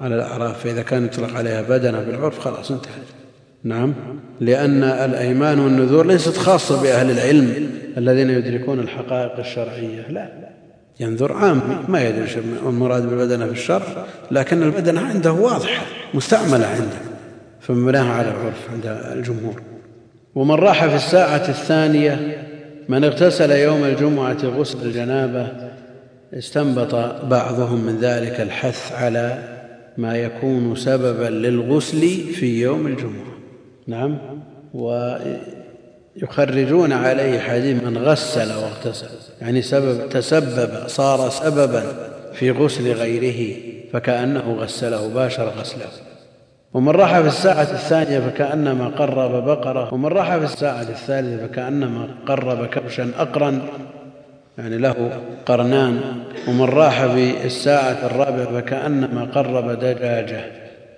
على الأعراف. فإذا كان يطلق عليها بدنة بالعرف خلاص انتهت. نعم. لأن الأيمان والنذور ليست خاصة بأهل العلم الذين يدركون الحقائق الشرعية. لا. ينذر عام ما يدري المراد بالبدنة في الشرع لكن البدنة عنده واضحة مستعملة عنده. فمبناها على العرف عند الجمهور. ومن راح في الساعة الثانية من اغتسل يوم الجمعة غسل الجنابة استنبط بعضهم من ذلك الحث على ما يكون سببا للغسل في يوم الجمعة. نعم. ويخرجون عليه حديث من غسل واغتسل. يعني سبب تسبب صار سببا في غسل غيره فكأنه غسله باشر غسله. ومن راح في الساعة الثانية فكأنما قرب بقرة ومن راح في الساعة الثالثة فكأنما قرب كبشا أقرا يعني له قرنان. ومن راح في الساعة الرابعة فكأنما قرب دجاجة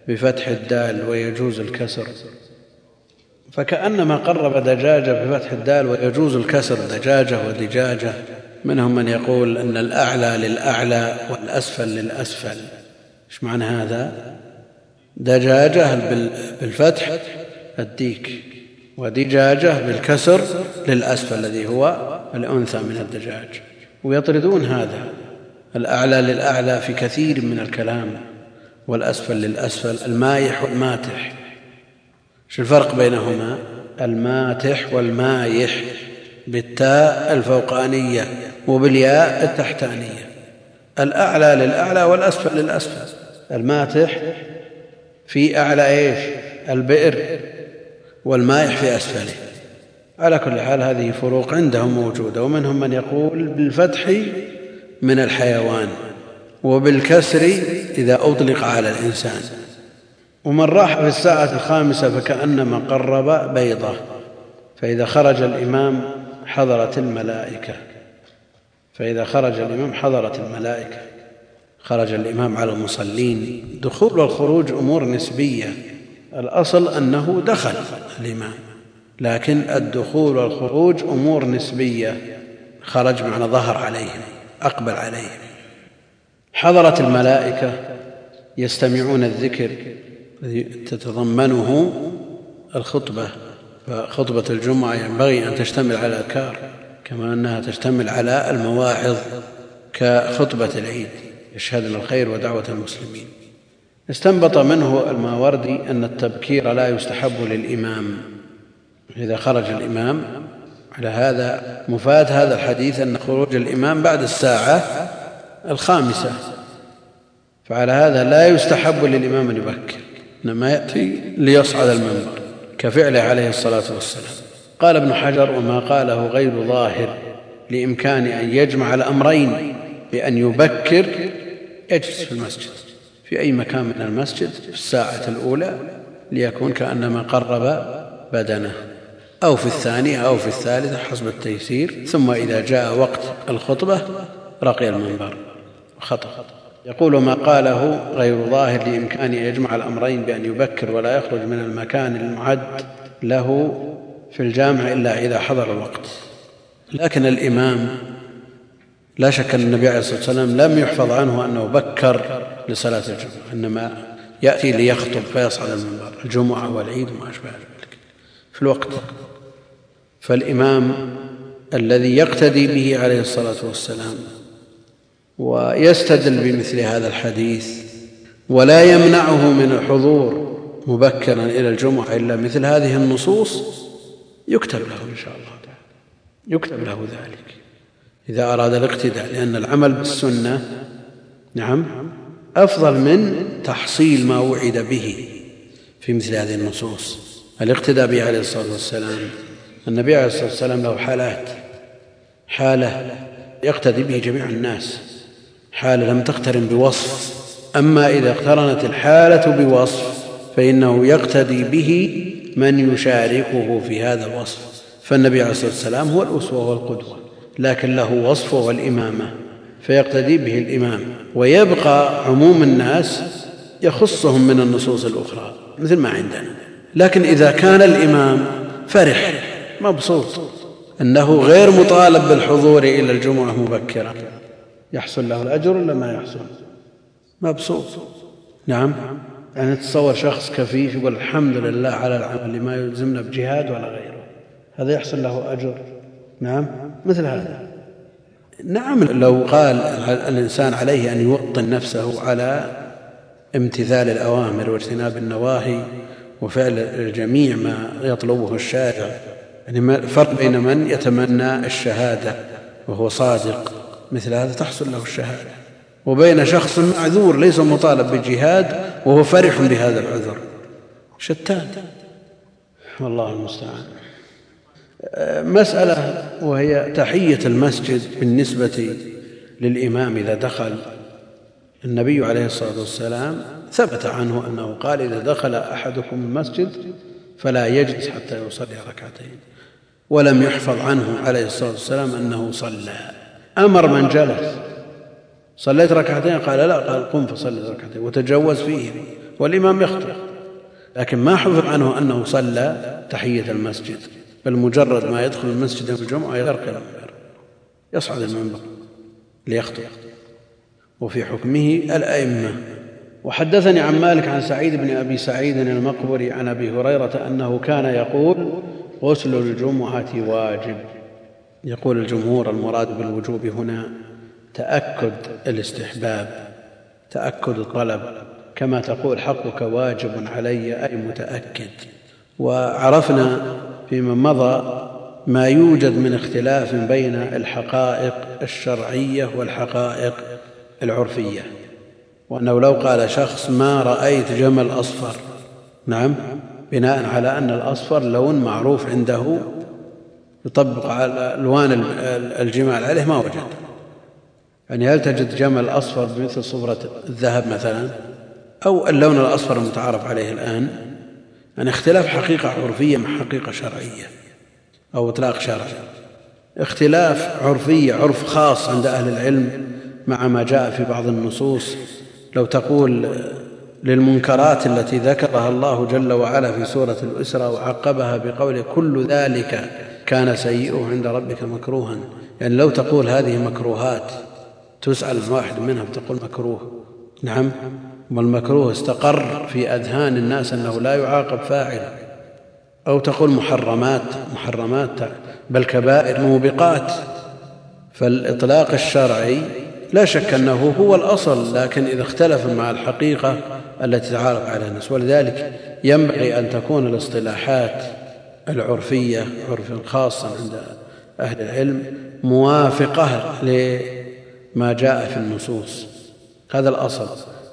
بفتح الدال ويجوز الكسر. فكأنما قرب دجاجة بفتح الدال ويجوز الكسر دجاجة ودجاجة. منهم من يقول أن الأعلى للأعلى والأسفل للأسفل. إيش معنى هذا؟ دجاجة بالفتح الديك. ودجاجة بالكسر للأسفل الذي هو الأنثى من الدجاج. ويطردون هذا الأعلى للأعلى في كثير من الكلام والأسفل للأسفل المايح والماتح. شو الفرق بينهما؟ الماتح والمايح بالتاء الفوقانية وبالياء التحتانية. الأعلى للأعلى والأسفل للأسفل. الماتح في أعلى إيش؟ البئر والمائح في أسفله. على كل حال هذه فروق عندهم موجودة ومنهم من يقول بالفتح من الحيوان وبالكسر إذا أطلق على الإنسان. ومن راح في الساعة الخامسة فكأنما قرب بيضة فإذا خرج الإمام حضرت الملائكة. فإذا خرج الإمام حضرت الملائكة. خرج الإمام على المصلين. دخول والخروج أمور نسبية. الأصل أنه دخل الإمام. لكن الدخول والخروج أمور نسبية. خرج معنى ظهر عليهم أقبل عليهم. حضرت الملائكة يستمعون الذكر تتضمنه الخطبة. فخطبة الجمعة ينبغي أن تشتمل على الأذكار كما أنها تشتمل على المواعظ كخطبة العيد. يشهدنا الخير ودعوة المسلمين. استنبط منه الماوردي أن التبكير لا يستحب للإمام. إذا خرج الإمام على هذا مفاد هذا الحديث أن خروج الإمام بعد الساعة الخامسة. فعلى هذا لا يستحب للإمام أن يبكر إنما يأتي ليصعد المنبر كفعله عليه الصلاة والسلام. قال ابن حجر وما قاله غير ظاهر لإمكان أن يجمع الأمرين بأن يبكر يجلس في المسجد. في أي مكان من المسجد؟ في الساعة الأولى ليكون كأنما قرب بدنه. أو في الثانية أو في الثالثة حسب التيسير. ثم إذا جاء وقت الخطبة رقي المنبر. خطأ. يقول ما قاله غير ظاهر لإمكان أن يجمع الأمرين بأن يبكر ولا يخرج من المكان المعد له في الجامع إلا إذا حضر الوقت. لكن الإمام لا شك أن النبي عليه الصلاة والسلام لم يحفظ عنه أنه بكر لصلاة الجمعة إنما يأتي ليخطب فيصعد المنبر الجمعة والعيد وما أشبه ذلك في الوقت. فالإمام الذي يقتدي به عليه الصلاة والسلام ويستدل بمثل هذا الحديث ولا يمنعه من الحضور مبكرا إلى الجمعة إلا مثل هذه النصوص يكتب له إن شاء الله تعالى يكتب له ذلك. إذا أراد الاقتداء لأن العمل بالسنة نعم أفضل من تحصيل ما وعد به في مثل هذه النصوص. الاقتداء به عليه الصلاة والسلام النبي عليه الصلاة والسلام له حالات حالة يقتدي به جميع الناس حالة لم تقترن بوصف. أما إذا اقترنت الحالة بوصف فإنه يقتدي به من يشاركه في هذا الوصف. فالنبي عليه الصلاة والسلام هو الأسوة والقدوة لكن له وصفه والإمامة فيقتدي به الإمام. ويبقى عموم الناس يخصهم من النصوص الأخرى مثل ما عندنا. لكن إذا كان الإمام فرح مبسوط. أنه غير مطالب بالحضور إلى الجمعة مبكرا. يحصل له الأجر ولا ما يحصل؟ مبسوط. نعم. يعني تصور شخص كفيف يقول الحمد لله على العمل ما يلزمنا بجهاد ولا غيره. هذا يحصل له أجر. نعم. مثل هذا. نعم لو قال الإنسان عليه أن يوطن نفسه على امتثال الأوامر واجتناب النواهي وفعل جميع ما يطلبه الشارع يعني فرق بين من يتمنى الشهادة وهو صادق؟ مثل هذا تحصل له الشهادة. وبين شخص معذور ليس مطالب بجهاد وهو فرح بهذا العذر. شتان. والله المستعان. مسألة وهي تحية المسجد بالنسبة للإمام إذا دخل. النبي عليه الصلاة والسلام ثبت عنه أنه قال إذا دخل أحدكم المسجد فلا يجلس حتى يصلي ركعتين ولم يحفظ عنه عليه الصلاة والسلام أنه صلى. أمر من جلس. صليت ركعتين؟ قال لا قال قم فصلي ركعتين وتجوز فيه والإمام يخطئ لكن ما حفظ عنه أنه صلى تحية المسجد. بل مجرد ما يدخل المسجد في الجمعة المنبر يصعد المنبر ليخطئ. وفي حكمه الأئمة. وحدثني عن مالك عن سعيد بن أبي سعيد المقبري عن أبي هريرة أنه كان يقول غسل الجمعة واجب. يقول الجمهور المراد بالوجوب هنا تأكد الاستحباب تأكد الطلب. كما تقول حقك واجب علي أي متأكد. وعرفنا فيما مضى ما يوجد من اختلاف بين الحقائق الشرعية والحقائق العرفية. وأنه لو قال شخص ما رأيت جمل أصفر نعم بناء على أن الأصفر لون معروف عنده يطبق على ألوان الجمال عليه ما وجد. يعني هل تجد جمل أصفر بمثل صفرة الذهب مثلا؟ أو اللون الأصفر المتعارف عليه الآن؟ يعني اختلاف حقيقة عرفية مع حقيقة شرعية أو إطلاق شرعي اختلاف عرفية عرف خاص عند أهل العلم مع ما جاء في بعض النصوص. لو تقول للمنكرات التي ذكرها الله جل وعلا في سورة الأسرى وعقبها بقوله كل ذلك كان سيئه عند ربك مكروها. يعني لو تقول هذه مكروهات تسأل واحد منها فتقول مكروه. نعم. والمكروه استقر في أذهان الناس أنه لا يعاقب فاعل أو تقول محرمات محرمات بل كبائر موبقات. فالإطلاق الشرعي لا شك أنه هو الأصل لكن إذا اختلف مع الحقيقة التي تعارف عليها الناس. ولذلك ينبغي أن تكون الاصطلاحات العرفية عرفا خاصا عند أهل العلم موافقة لما جاء في النصوص. هذا الأصل.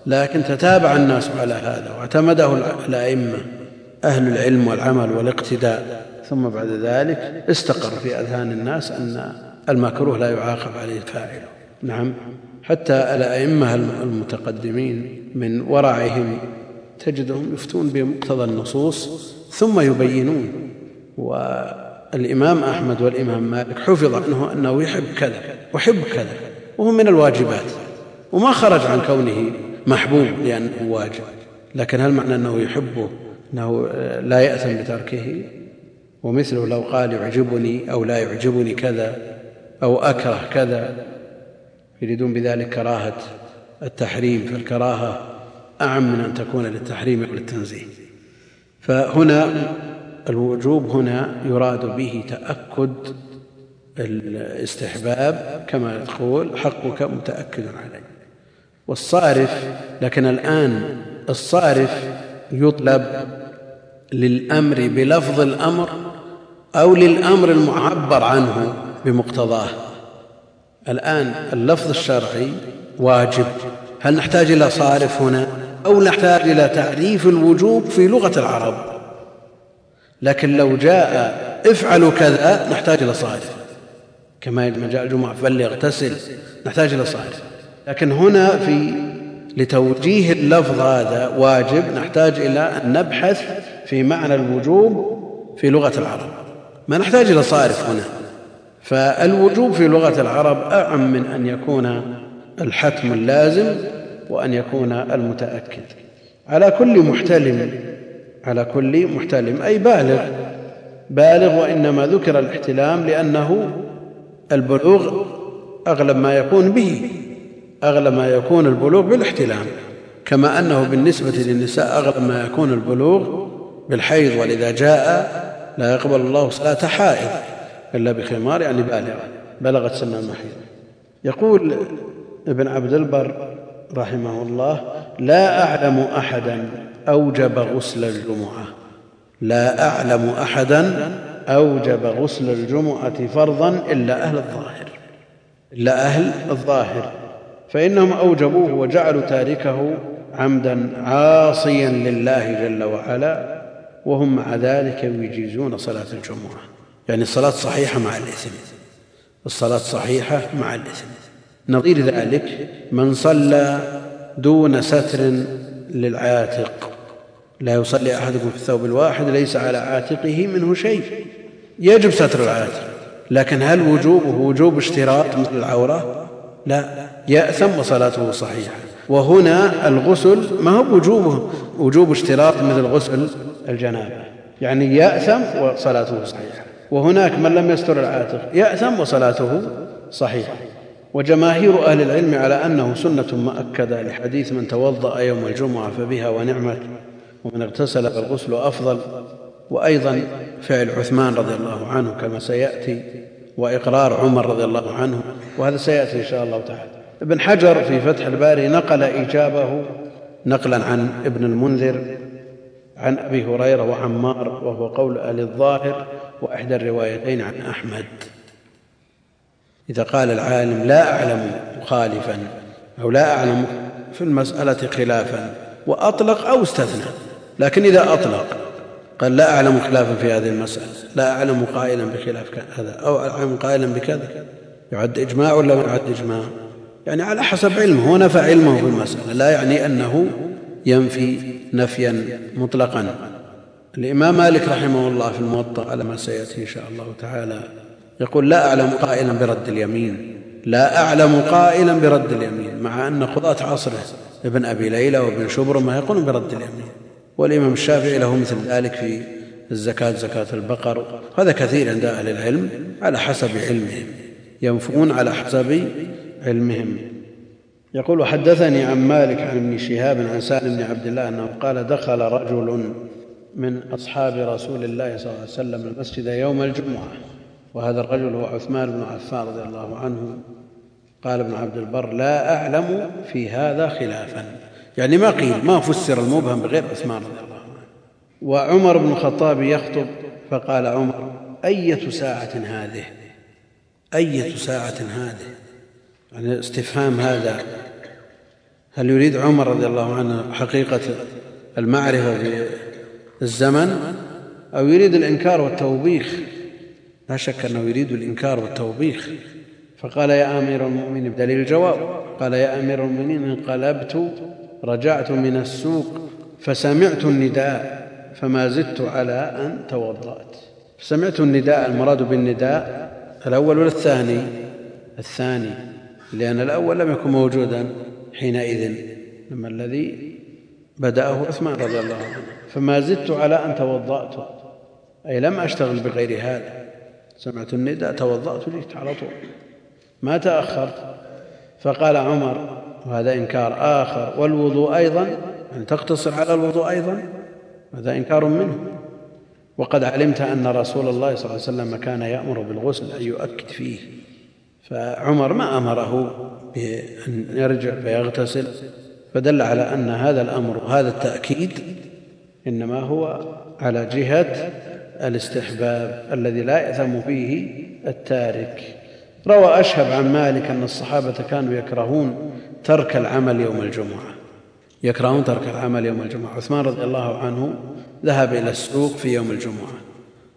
لكن تتابع الناس على هذا واعتمده الأئمة أهل العلم والعمل والاقتداء. ثم بعد ذلك استقر في أذهان الناس أن المكروه لا يعاقب عليه فاعله نعم. حتى الأئمة المتقدمين من ورعهم تجدهم يفتون بمقتضى النصوص ثم يبينون. والإمام أحمد والإمام مالك حفظ عنه أنه يحب كذا وحب كذا وهو من الواجبات وما خرج عن كونه محبوب لأنه واجب. لكن هل معنى أنه يحبه؟ أنه لا يأثم بتركه؟ ومثله لو قال يعجبني أو لا يعجبني كذا أو أكره كذا يريدون بذلك كراهة التحريم. فالكراهة أعم من أن تكون للتحريم وللتنزيه فهنا الوجوب هنا يراد به تأكد الاستحباب كما يقول حقك متأكد عليه. والصارف لكن الآن الصارف يطلب للأمر بلفظ الأمر أو للأمر المعبر عنه بمقتضاه. الآن اللفظ الشرعي واجب. هل نحتاج إلى صارف هنا؟ أو نحتاج إلى تعريف الوجوب في لغة العرب؟ لكن لو جاء افعلوا كذا نحتاج إلى صارف. كما ما جاء الجمعة فليغتسل نحتاج إلى صارف. لكن هنا في لتوجيه اللفظ هذا واجب نحتاج إلى أن نبحث في معنى الوجوب في لغة العرب. ما نحتاج إلى صارف هنا. فالوجوب في لغة العرب أعم من أن يكون الحتم اللازم وأن يكون المتأكد. على كل محتلم على كل محتلم أي بالغ. بالغ وإنما ذكر الاحتلام لأنه البلوغ أغلب ما يكون به. أغلب ما يكون البلوغ بالاحتلام كما أنه بالنسبة للنساء أغلب ما يكون البلوغ بالحيض ولذا جاء لا يقبل الله صلاة حائض إلا بخمار يعني بالغة بلغت سن المحيض يقول ابن عبد البر رحمه الله لا أعلم أحدا أوجب غسل الجمعة. لا أعلم أحدا أوجب غسل الجمعة فرضا إلا أهل الظاهر. إلا أهل الظاهر. فإنهم أوجبوه وجعلوا تاركه عمدا عاصيا لله جل وعلا وهم مع ذلك يجيزون صلاة الجمعة. يعني الصلاة صحيحة مع الإثم. الصلاة صحيحة مع الإثم. نظير ذلك من صلى دون ستر للعاتق. لا يصلي أحدكم في الثوب الواحد ليس على عاتقه منه شيء. يجب ستر العاتق. لكن هل وجوبه وجوب اشتراط مثل العورة؟ لا يأثم وصلاته صحيحة. وهنا الغسل ما هو وجوبه؟ وجوب اشتراط مثل غسل الجنابة. يعني يأثم وصلاته صحيحة. وهناك من لم يستر العاتق يأثم وصلاته صحيحة. وجماهير أهل العلم على أنه سنة مؤكدة لحديث من توضأ يوم الجمعة فبها ونعمت ومن اغتسل فالغسل أفضل. وأيضا فعل عثمان رضي الله عنه كما سيأتي. وإقرار عمر رضي الله عنه وهذا سيأتي إن شاء الله تعالى. ابن حجر في فتح الباري نقل إيجابه نقلا عن ابن المنذر عن أبي هريرة وعمار وهو قول أهل الظاهر وإحدى الروايتين عن أحمد. إذا قال العالم لا أعلم مخالفا أو لا أعلم في المسألة خلافا وأطلق أو استثنى لكن إذا أطلق قال لا أعلم خلافا في هذه المسألة لا أعلم قائلا بخلاف هذا أو أعلم قائلا بكذا. يعد إجماع ولا ما يعد إجماع؟ يعني على حسب علمه هو نفى علمه في المسألة لا يعني أنه ينفي نفيا مطلقا. الإمام مالك رحمه الله في الموطأ على ما سيأتي إن شاء الله تعالى يقول لا أعلم قائلا برد اليمين لا أعلم قائلا برد اليمين مع أن قضاة عصره ابن أبي ليلى وابن شبرمة يقولون برد اليمين. والإمام الشافعي له مثل ذلك في الزكاة زكاة البقر. هذا كثير عند أهل العلم على حسب علمهم ينفون على حسب علمهم. يقول حدثني عن مالك عن ابن شهاب عن سالم بن عبد الله أنه قال دخل رجل من أصحاب رسول الله صلى الله عليه وسلم المسجد يوم الجمعة وهذا الرجل هو عثمان بن عفان رضي الله عنه. قال ابن عبد البر لا أعلم في هذا خلافا. يعني ما قيل ما فسر المبهم بغير عثمان رضي الله عنه. وعمر بن الخطاب يخطب فقال عمر أية ساعة هذه؟ أية ساعة هذه؟ يعني استفهام هذا. هل يريد عمر رضي الله عنه حقيقة المعرفة في الزمن؟ أو يريد الإنكار والتوبيخ؟ لا شك أنه يريد الإنكار والتوبيخ. فقال يا أمير المؤمنين بدليل الجواب قال يا أمير المؤمنين انقلبت رجعت من السوق فسمعت النداء فما زدت على أن توضأت. فسمعت النداء المراد بالنداء الأول ولا الثاني؟ الثاني لأن الأول لم يكن موجودا حينئذ لما الذي بدأه عثمان رضي الله عنه. فما زدت على أن توضأت أي لم أشتغل بغير هذا. سمعت النداء توضأت جئت على طول. ما تأخرت فقال عمر وهذا إنكار آخر. والوضوء أيضا يعني تقتصر على الوضوء أيضا هذا إنكار منه. وقد علمت أن رسول الله صلى الله عليه وسلم كان يأمر بالغسل أن يؤكد فيه. فعمر ما أمره بأن يرجع فيغتسل. فدل على أن هذا الأمر وهذا التأكيد إنما هو على جهة الاستحباب الذي لا يأثم فيه التارك. روى أشهب عن مالك أن الصحابة كانوا يكرهون ترك العمل يوم الجمعة. يكرهون ترك العمل يوم الجمعة. عثمان رضي الله عنه ذهب إلى السوق في يوم الجمعة.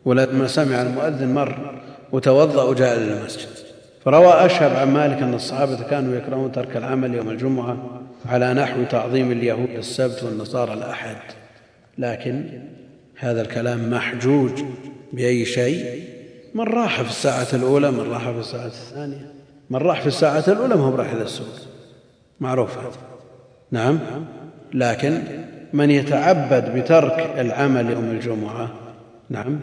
ولما سمع المؤذن مر وتوضأ وجاء إلى المسجد فروى أشهب عن مالك أن الصحابة كانوا يكرهون ترك العمل يوم الجمعة على نحو تعظيم اليهود السبت والنصارى الأحد. لكن هذا الكلام محجوج بأي شيء من راح في الساعة الأولى من راح في الساعة الثانية. من راح في الساعة الأولى ما هو راح إلى السوق. معروف هذا نعم. لكن من يتعبد بترك العمل يوم الجمعة نعم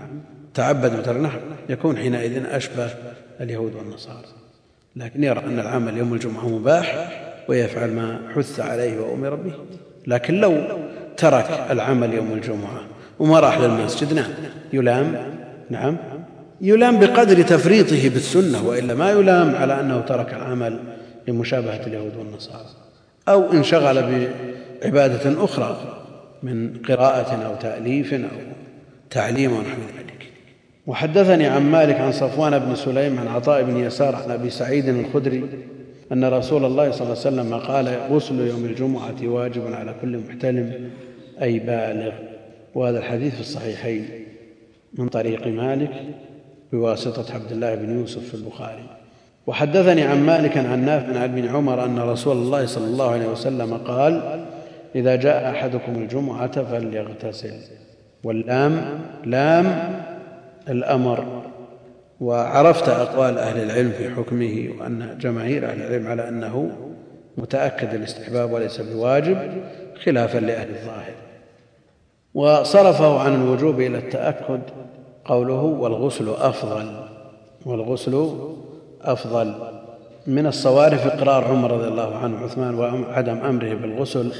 تعبد بترك نحو يكون حينئذ أشبه اليهود والنصارى. لكن يرى أن العمل يوم الجمعة مباح ويفعل ما حث عليه وأمر به. لكن لو ترك العمل يوم الجمعة وما راح للمسجد نعم يلام نعم يلام بقدر تفريطه بالسنة وإلا ما يلام على أنه ترك العمل لمشابهة اليهود والنصارى أو انشغل بعبادة أخرى من قراءة أو تأليف أو تعليم ونحو ذلك. وحدثني عن مالك عن صفوان بن سليم عن عطاء بن يسار عن أبي سعيد الخدري أن رسول الله صلى الله عليه وسلم قال غسل يوم الجمعة واجب على كل محتلم أي بالغ. وهذا الحديث في الصحيحين من طريق مالك بواسطة عبد الله بن يوسف في البخاري. وحدثني عن مالك عن نافع عن ابن عمر أن رسول الله صلى الله عليه وسلم قال إذا جاء أحدكم الجمعة فليغتسل. واللام لام الأمر. وعرفت أقوال أهل العلم في حكمه وأن جماهير أهل العلم على أنه متأكد الاستحباب وليس بواجب خلافا لأهل الظاهر. وصرفه عن الوجوب إلى التأكد قوله والغسل أفضل والغسل أفضل. من الصوارف إقرار عمر رضي الله عنه عثمان وعدم أمره بالغسل.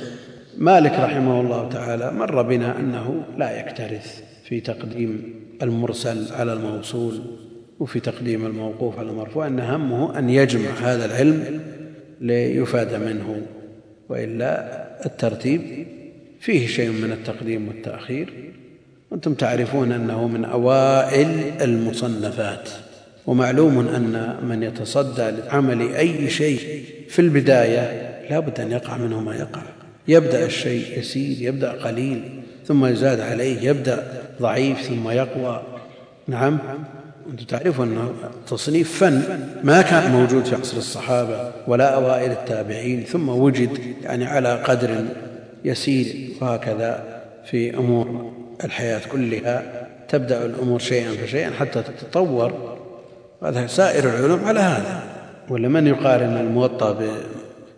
مالك رحمه الله تعالى مر بنا أنه لا يكترث في تقديم المرسل على الموصول وفي تقديم الموقوف على المرفوع ان همه أن يجمع هذا العلم ليفاد منه. وإلا الترتيب فيه شيء من التقديم والتأخير. وأنتم تعرفون أنه من أوائل المصنفات ومعلوم أن من يتصدى لعمل أي شيء في البداية لا بد أن يقع منه ما يقع. يبدأ الشيء يسير يبدأ قليل ثم يزاد عليه يبدأ ضعيف ثم يقوى. نعم أنتم تعرفون ان تصنيف فن ما كان موجود في عصر الصحابة ولا أوائل التابعين ثم وجد يعني على قدر يسير وهكذا في أمور الحياة كلها تبدأ الأمور شيئا فشيئا حتى تتطور. هذا سائر العلوم على هذا. ولا من يقارن الموطأ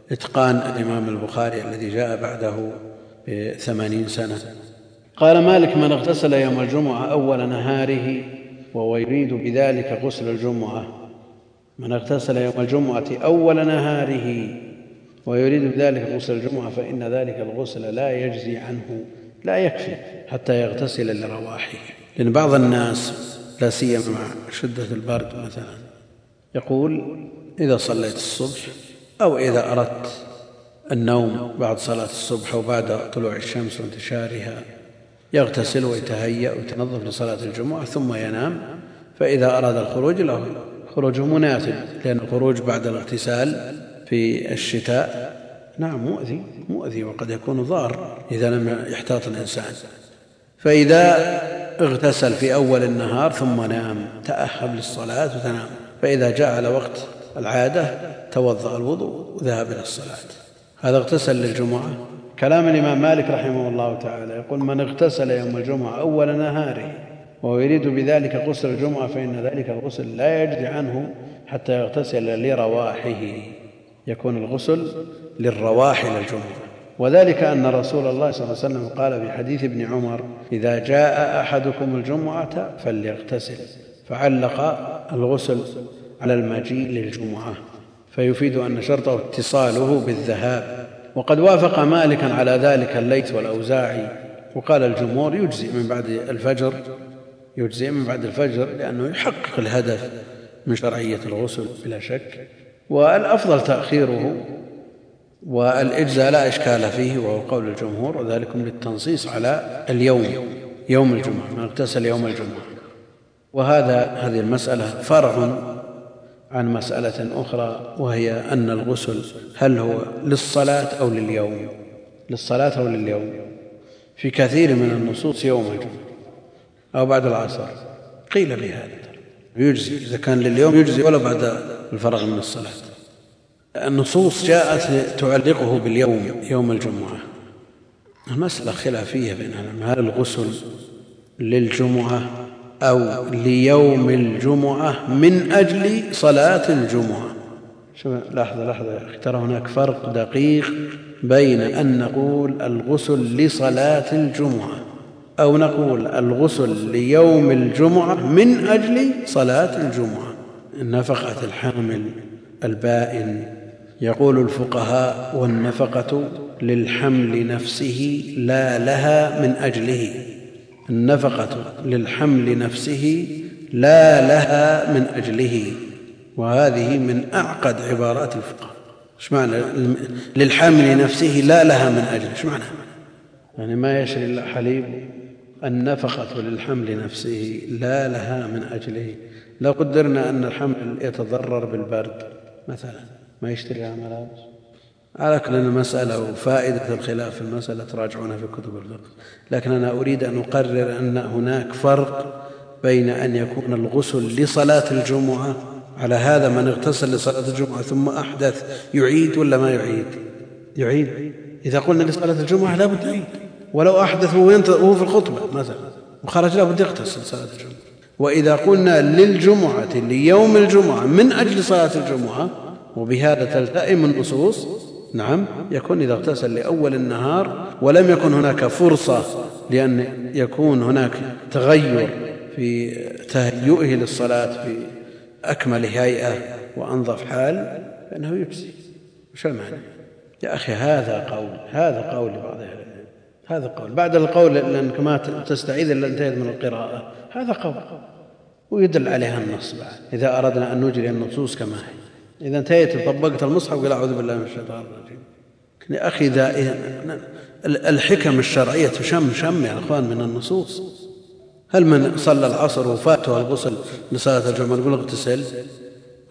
بإتقان الإمام البخاري الذي جاء بعده بثمانين سنة؟ قال مالك من اغتسل يوم الجمعة أول نهاره وهو يريد بذلك غسل الجمعة. من اغتسل يوم الجمعة أول نهاره ويريد بذلك غسل الجمعة فإن ذلك الغسل لا يجزي عنه لا يكفي. حتى يغتسل لرواحه. لأن بعض الناس لا سيما مع شدة البرد مثلا يقول إذا صليت الصبح أو إذا أردت النوم بعد صلاة الصبح أو بعد طلوع الشمس وانتشارها يغتسل ويتهيأ ويتنظف لصلاة الجمعة ثم ينام فإذا أراد الخروج له خروجه مناسب لأن الخروج بعد الاغتسال في الشتاء نعم مؤذي مؤذي وقد يكون ضار إذا لم يحتاط الإنسان. فإذا اغتسل في أول النهار ثم نام تأهب للصلاة وتنام. فإذا جاء على وقت العادة توضأ الوضوء وذهب إلى الصلاة. هذا اغتسل للجمعة. كلام الإمام مالك رحمه الله تعالى يقول من اغتسل يوم الجمعة أول نهاره وهو يريد بذلك غسل الجمعة فإن ذلك الغسل لا يجري عنه حتى يغتسل لرواحه. يكون الغسل للرواح للجمعة وذلك أن رسول الله صلى الله عليه وسلم قال في حديث ابن عمر إذا جاء أحدكم الجمعة فليغتسل. فعلق الغسل على المجيء للجمعة فيفيد أن شرطه اتصاله بالذهاب. وقد وافق مالكا على ذلك الليث والأوزاعي. وقال الجمهور يجزئ من بعد الفجر يجزئ من بعد الفجر لأنه يحقق الهدف من شرعية الغسل بلا شك. والأفضل تأخيره والإجزاء لا إشكال فيه وهو قول الجمهور وذلكم للتنصيص على اليوم يوم الجمعة من اغتسل يوم الجمعة. وهذا هذه المسألة فرع عن مسألة أخرى وهي أن الغسل هل هو للصلاة أو لليوم؟ للصلاة أو لليوم؟ في كثير من النصوص يوم الجمعة أو بعد العصر. قيل بهذا يجزي إذا كان لليوم يجزي ولو بعد الفرغ من الصلاة. النصوص جاءت تعلقه باليوم يوم الجمعة. المسألة خلافية بين هل الغسل للجمعة أو ليوم الجمعة من أجل صلاة الجمعة؟ شوف لحظة لحظة يا أخي. ترى هناك فرق دقيق بين أن نقول الغسل لصلاة الجمعة أو نقول الغسل ليوم الجمعة من أجل صلاة الجمعة. النفقة الحامل البائن يقول الفقهاء والنفقة للحمل نفسه لا لها من أجله. النفقة للحمل نفسه لا لها من أجله. وهذه من أعقد عبارات الفقهاء. إيش معنى للحمل نفسه لا لها من أجله؟ إيش معنى؟ يعني ما يشري إلا حليب. النفقة للحمل نفسه لا لها من أجله. لو قدرنا أن الحمل يتضرر بالبرد مثلا. ما يشتري لها ملابس. على كل المسألة وفائدة الخلاف في المسألة تراجعونها في كتب الفقه. لكن أنا أريد أن أقرر أن هناك فرق بين أن يكون الغسل لصلاة الجمعة على هذا من اغتسل لصلاة الجمعة ثم أحدث يعيد ولا ما يعيد؟ يعيد. إذا قلنا لصلاة الجمعة لا بد يعيد. ولو أحدث وهو في الخطبة مثلا. وخرج لا بد يغتسل صلاة الجمعة. وإذا قلنا للجمعة ليوم الجمعة من أجل صلاة الجمعة وبهذا تلتئم النصوص نعم يكون إذا اغتسل لأول النهار ولم يكن هناك فرصة لأن يكون هناك تغير في تهيئه للصلاة في أكمل هيئة وأنظف حال فإنه يجزي وش المعنى؟ يا أخي هذا قول هذا قول لبعض العلم. هذا قول. بعد القول لأنك ما تستعيذ إلا انتهيت من القراءة. هذا قول. ويدل عليها النص بعد. إذا أردنا أن نجري النصوص كما هي. إذا انتهيت طبقت المصحف قل أعوذ بالله من الشيطان الرجيم. يا أخي إذا الحكم الشرعية تشم شم يا أخوان من النصوص. هل من صلى العصر وفاته الغسل لصلاة الجمعة نقول اغتسل؟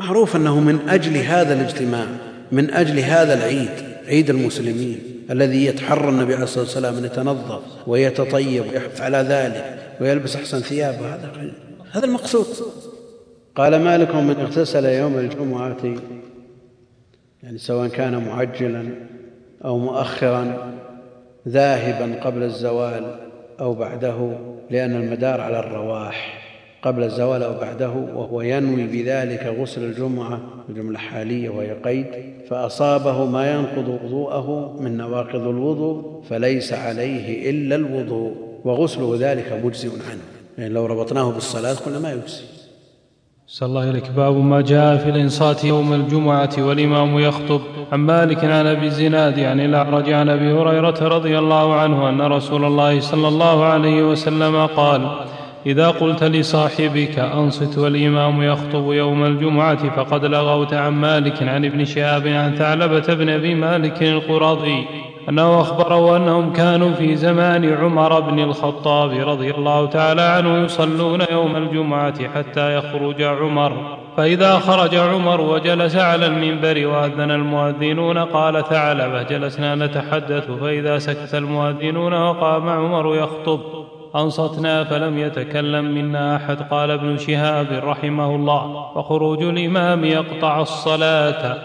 معروف أنه من أجل هذا الاجتماع من أجل هذا العيد عيد المسلمين الذي يتحرى النبي عليه الصلاة والسلام أن يتنظف ويتطيب ويحث على ذلك ويلبس أحسن ثيابه. هذا هذا المقصود. قال مالك من اغتسل يوم الجمعة يعني سواء كان معجلا أو مؤخرا ذاهبا قبل الزوال أو بعده لأن المدار على الرواح قبل الزوال أو بعده وهو ينوي بذلك غسل الجمعة الجملة حالية وهي قيد فأصابه ما ينقض وضوءه من نواقض الوضوء فليس عليه إلا الوضوء وغسله ذلك مجزئ عنه. يعني لو ربطناه بالصلاة قلنا ما يجزي. صلى الله إليك باب ما جاء في الإنصات يوم الجمعة والإمام يخطب. عن مالك عن أبي الزناد عن الأعرج عن أبي هريرة رضي الله عنه أن رسول الله صلى الله عليه وسلم قال إذا قلت لصاحبك أنصت والإمام يخطب يوم الجمعة فقد لغوت عن مالك عن ابن شهاب عن ثعلبة بن أبي مالك القرظي أنه أخبره أنهم كانوا في زمان عمر بن الخطاب رضي الله تعالى عنه يصلون يوم الجمعة حتى يخرج عمر. فإذا خرج عمر وجلس على المنبر وأذن المؤذنون قال ثعلبة جلسنا نتحدث فإذا سكت المؤذنون وقام عمر يخطب. أنصتنا فلم يتكلم منا أحد. قال ابن شهاب رحمه الله وخروج الإمام يقطع الصلاة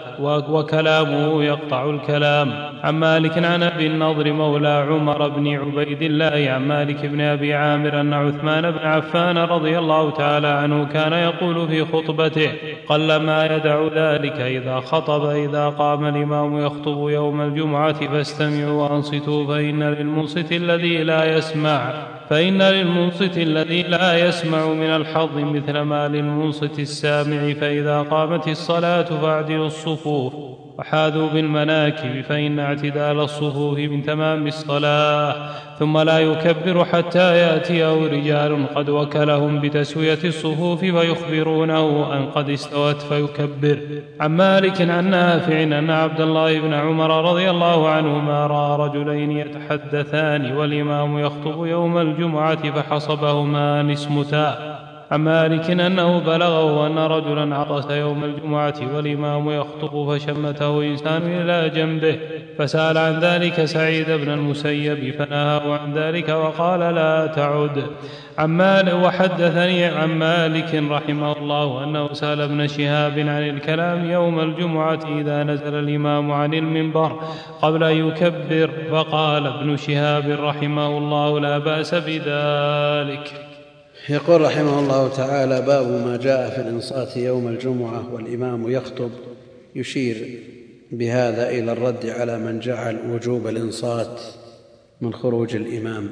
وكلامه يقطع الكلام. عن مالك عن أبي النضر مولى عمر بن عبيد الله عن مالك بن أبي عامر أن عثمان بن عفان رضي الله تعالى عنه كان يقول في خطبته قل ما يدع ذلك إذا خطب إذا قام الإمام يخطب يوم الجمعة فاستمعوا وأنصتوا فإن للمنصت الذي لا يسمع. فإن للمنصت الذي لا يسمع من الحظ مثل ما للمنصت السامع فإذا قامت الصلاة فاعدلوا الصفوف. وحاذوا بالمناكب فإن اعتدال الصفوف من تمام الصلاة ثم لا يكبر حتى يأتيه رجال قد وكلهم بتسوية الصفوف فيخبرونه أن قد استوت فيكبر. عن مالك عن نافع أن عبد الله بن عمر رضي الله عنهما رأى رجلين يتحدثان والإمام يخطب يوم الجمعة فحصبهما نسمتا عن مالك أنه بلغه أن رجلا عطس يوم الجمعة والإمام يخطب فشمته إنسان إلى جنبه فسأل عن ذلك سعيد بن المسيب فنهاه عن ذلك وقال لا تعد. عن مالك وحدثني عن مالك رحمه الله أنه سأل ابن شهاب عن الكلام يوم الجمعة إذا نزل الإمام عن المنبر قبل أن يكبر فقال ابن شهاب رحمه الله لا بأس بذلك. يقول رحمه الله تعالى باب ما جاء في الإنصات يوم الجمعة والإمام يخطب يشير بهذا إلى الرد على من جعل وجوب الإنصات من خروج الإمام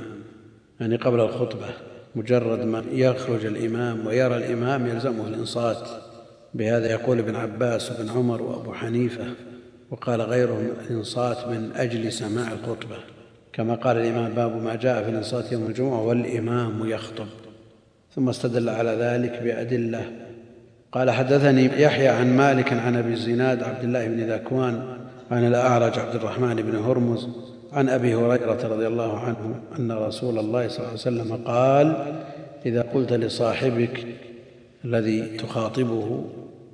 يعني قبل الخطبة مجرد ما يخرج الإمام ويرى الإمام يلزمه الإنصات. بهذا يقول ابن عباس وابن عمر وأبو حنيفة وقال غيرهم الإنصات من أجل سماع الخطبة. كما قال الإمام باب ما جاء في الإنصات يوم الجمعة والإمام يخطب. ثم استدل على ذلك بأدلة. قال حدثني يحيى عن مالك عن أبي الزناد عبد الله بن ذكوان عن الأعرج عبد الرحمن بن هرمز عن أبي هريرة رضي الله عنه أن رسول الله صلى الله عليه وسلم قال إذا قلت لصاحبك الذي تخاطبه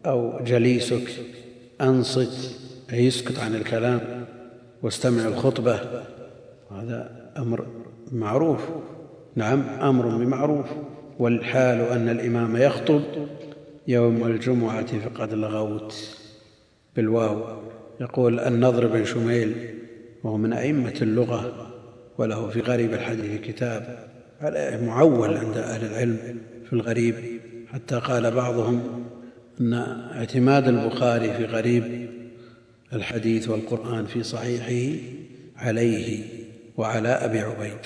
أو جليسك أنصت اي اسكت عن الكلام واستمع الخطبة هذا أمر معروف. نعم أمر بمعروف. والحال أن الإمام يخطب يوم الجمعة فقد لغوت بالواو. يقول النضر بن شميل وهو من أئمة اللغة وله في غريب الحديث كتاب معول عند أهل العلم في الغريب. حتى قال بعضهم أن اعتماد البخاري في غريب الحديث والقرآن في صحيحه عليه وعلى أبي عبيد.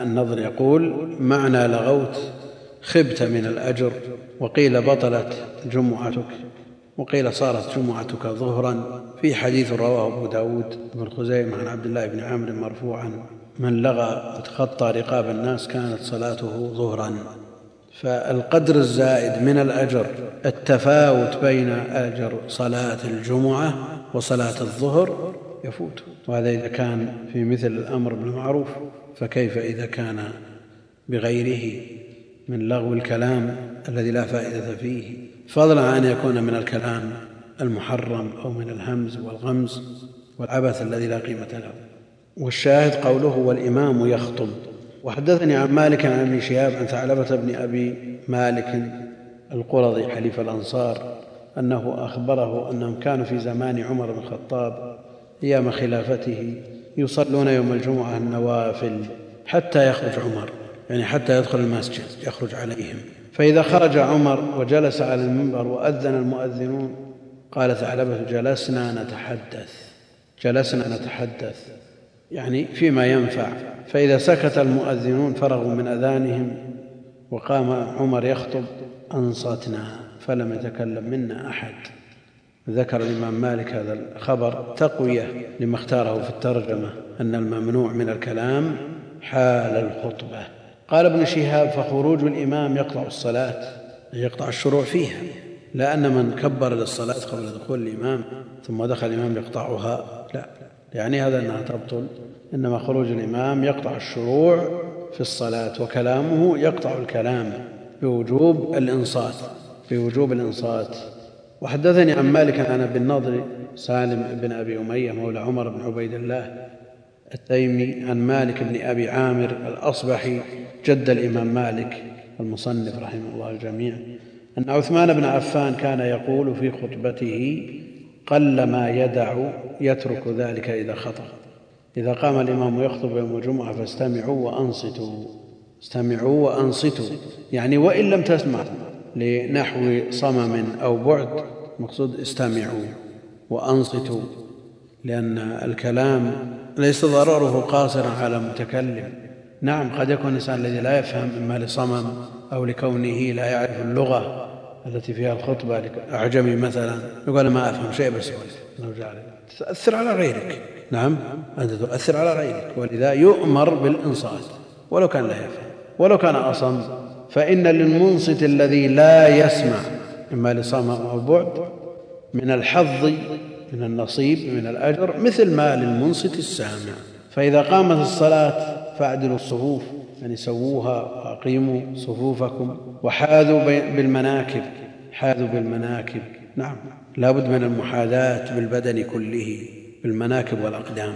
النضر يقول معنى لغوت خبت من الأجر وقيل بطلت جمعتك وقيل صارت جمعتك ظهرا في حديث رواه أبو داود بن خزيمة عن عبد الله بن عامر مرفوعا من لغى وتخطى رقاب الناس كانت صلاته ظهرا فالقدر الزائد من الأجر التفاوت بين أجر صلاة الجمعة وصلاة الظهر يفوت وهذا إذا كان في مثل الأمر بالمعروف فكيف إذا كان بغيره من لغو الكلام الذي لا فائدة فيه فضلا عن ان يكون من الكلام المحرم أو من الهمز والغمز والعبث الذي لا قيمة له. والشاهد قوله والإمام يخطب. وحدثني عن مالك عن ابن شهاب عن ثعلبة بن أبي مالك القرظي حليف الأنصار أنه أخبره أنهم كانوا في زمان عمر بن الخطاب أيام خلافته يصلون يوم الجمعة النوافل حتى يخرج عمر. يعني حتى يدخل المسجد يخرج عليهم. فإذا خرج عمر وجلس على المنبر وأذن المؤذنون قال ثعلبة جلسنا نتحدث جلسنا نتحدث. يعني فيما ينفع. فإذا سكت المؤذنون فرغوا من أذانهم وقام عمر يخطب أنصتنا فلم يتكلم منا أحد. ذكر الإمام مالك هذا الخبر تقوية لما اختاره في الترجمة أن الممنوع من الكلام حال الخطبة. قال ابن شهاب فخروج الإمام يقطع الصلاة يقطع الشروع فيها لا ان من كبر للصلاة قبل دخول الإمام ثم دخل الإمام يقطعها. لا يعني هذا أنها تبطل إنما خروج الإمام يقطع الشروع في الصلاة وكلامه يقطع الكلام بوجوب الإنصات بوجوب الإنصات. وحدثني عن مالك عن أبي النضر سالم بن أبي أمية مولى عمر بن عبيد الله التيمي عن مالك بن أبي عامر الأصبحي جد الإمام مالك المصنف رحمه الله الجميع أن عثمان بن عفان كان يقول في خطبته قل ما يدع يترك ذلك إذا خطب إذا قام الإمام يخطب يوم الجمعة فاستمعوا وأنصتوا. استمعوا وأنصتوا. يعني وإن لم تسمع لنحو صمم أو بعد مقصود استمعوا وأنصتوا. لأن الكلام ليس ضرره قاصرا على المتكلم. نعم قد يكون الإنسان الذي لا يفهم إما لصمم أو لكونه لا يعرف اللغة التي فيها الخطبة اعجمي مثلا يقول ما أفهم شيء بس تؤثر على غيرك. نعم أنت تؤثر على غيرك. ولذا يؤمر بالإنصات. ولو كان لا يفهم ولو كان أصم فإن للمنصت الذي لا يسمع إما لصمم أو بعد من الحظ من النصيب من الأجر مثل ما للمنصت السامع. فإذا قامت الصلاة فأعدلوا الصفوف يعني سووها وأقيموا صفوفكم وحاذوا بالمناكب. حاذوا بالمناكب. نعم لا بد من المحاذاة بالبدن كله بالمناكب والأقدام.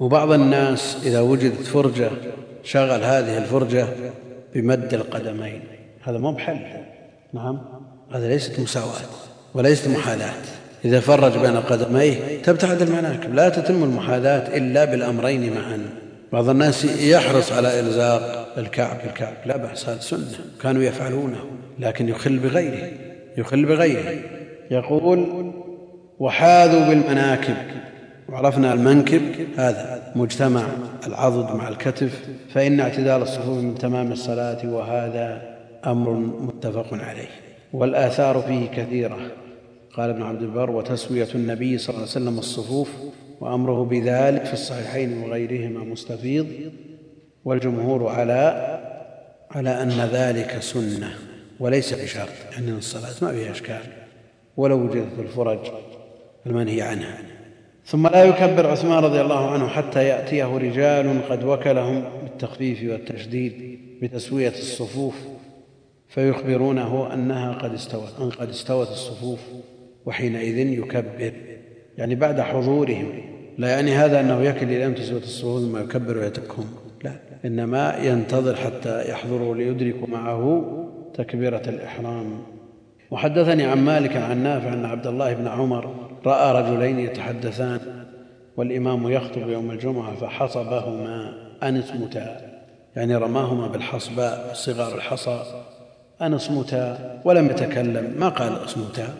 وبعض الناس إذا وجدت فرجة شغل هذه الفرجة بمد القدمين. هذا مو بحل. نعم هذا ليست مساواة وليست محاذاة. إذا فرج بين قدميه تبتعد المناكب لا تتم المحاذاة إلا بالأمرين معا. بعض الناس يحرص على إلزاق الكعب الكعب لا بأس هذا سنة كانوا يفعلونه لكن يخل بغيره يخل بغيره. يقول وحاذوا بالمناكب. وعرفنا المنكب هذا مجتمع العضد مع الكتف فإن اعتدال الصفوف من تمام الصلاة وهذا أمر متفق عليه. والآثار فيه كثيرة. قال ابن عبد البر وتسوية النبي صلى الله عليه وسلم الصفوف وأمره بذلك في الصحيحين وغيرهما مستفيض والجمهور على على أن ذلك سنة وليس بشرط يعني الصلاة ما فيها إشكال ولو وجدت الفرج المنهي عنها. ثم لا يكبر عثمان رضي الله عنه حتى يأتيه رجال قد وكلهم بالتخفيف والتشديد بتسوية الصفوف فيخبرونه أنها قد استوت أن قد استوت الصفوف. وحينئذ يكبر يعني بعد حضورهم. لا يعني هذا أنه يكل إلى ان تسوت الصفوف ثم يكبر ويتركهم لا إنما ينتظر حتى يحضروا ليدركوا معه تكبيرة الإحرام. وحدثني عن مالك عن نافع أن عبد الله بن عمر رأى رجلين يتحدثان والإمام يخطب يوم الجمعة فحصبهما ان اصمتا يعني رماهما بالحصباء صغار الحصى. ان اصمتا ولم يتكلم ما قال اصمتا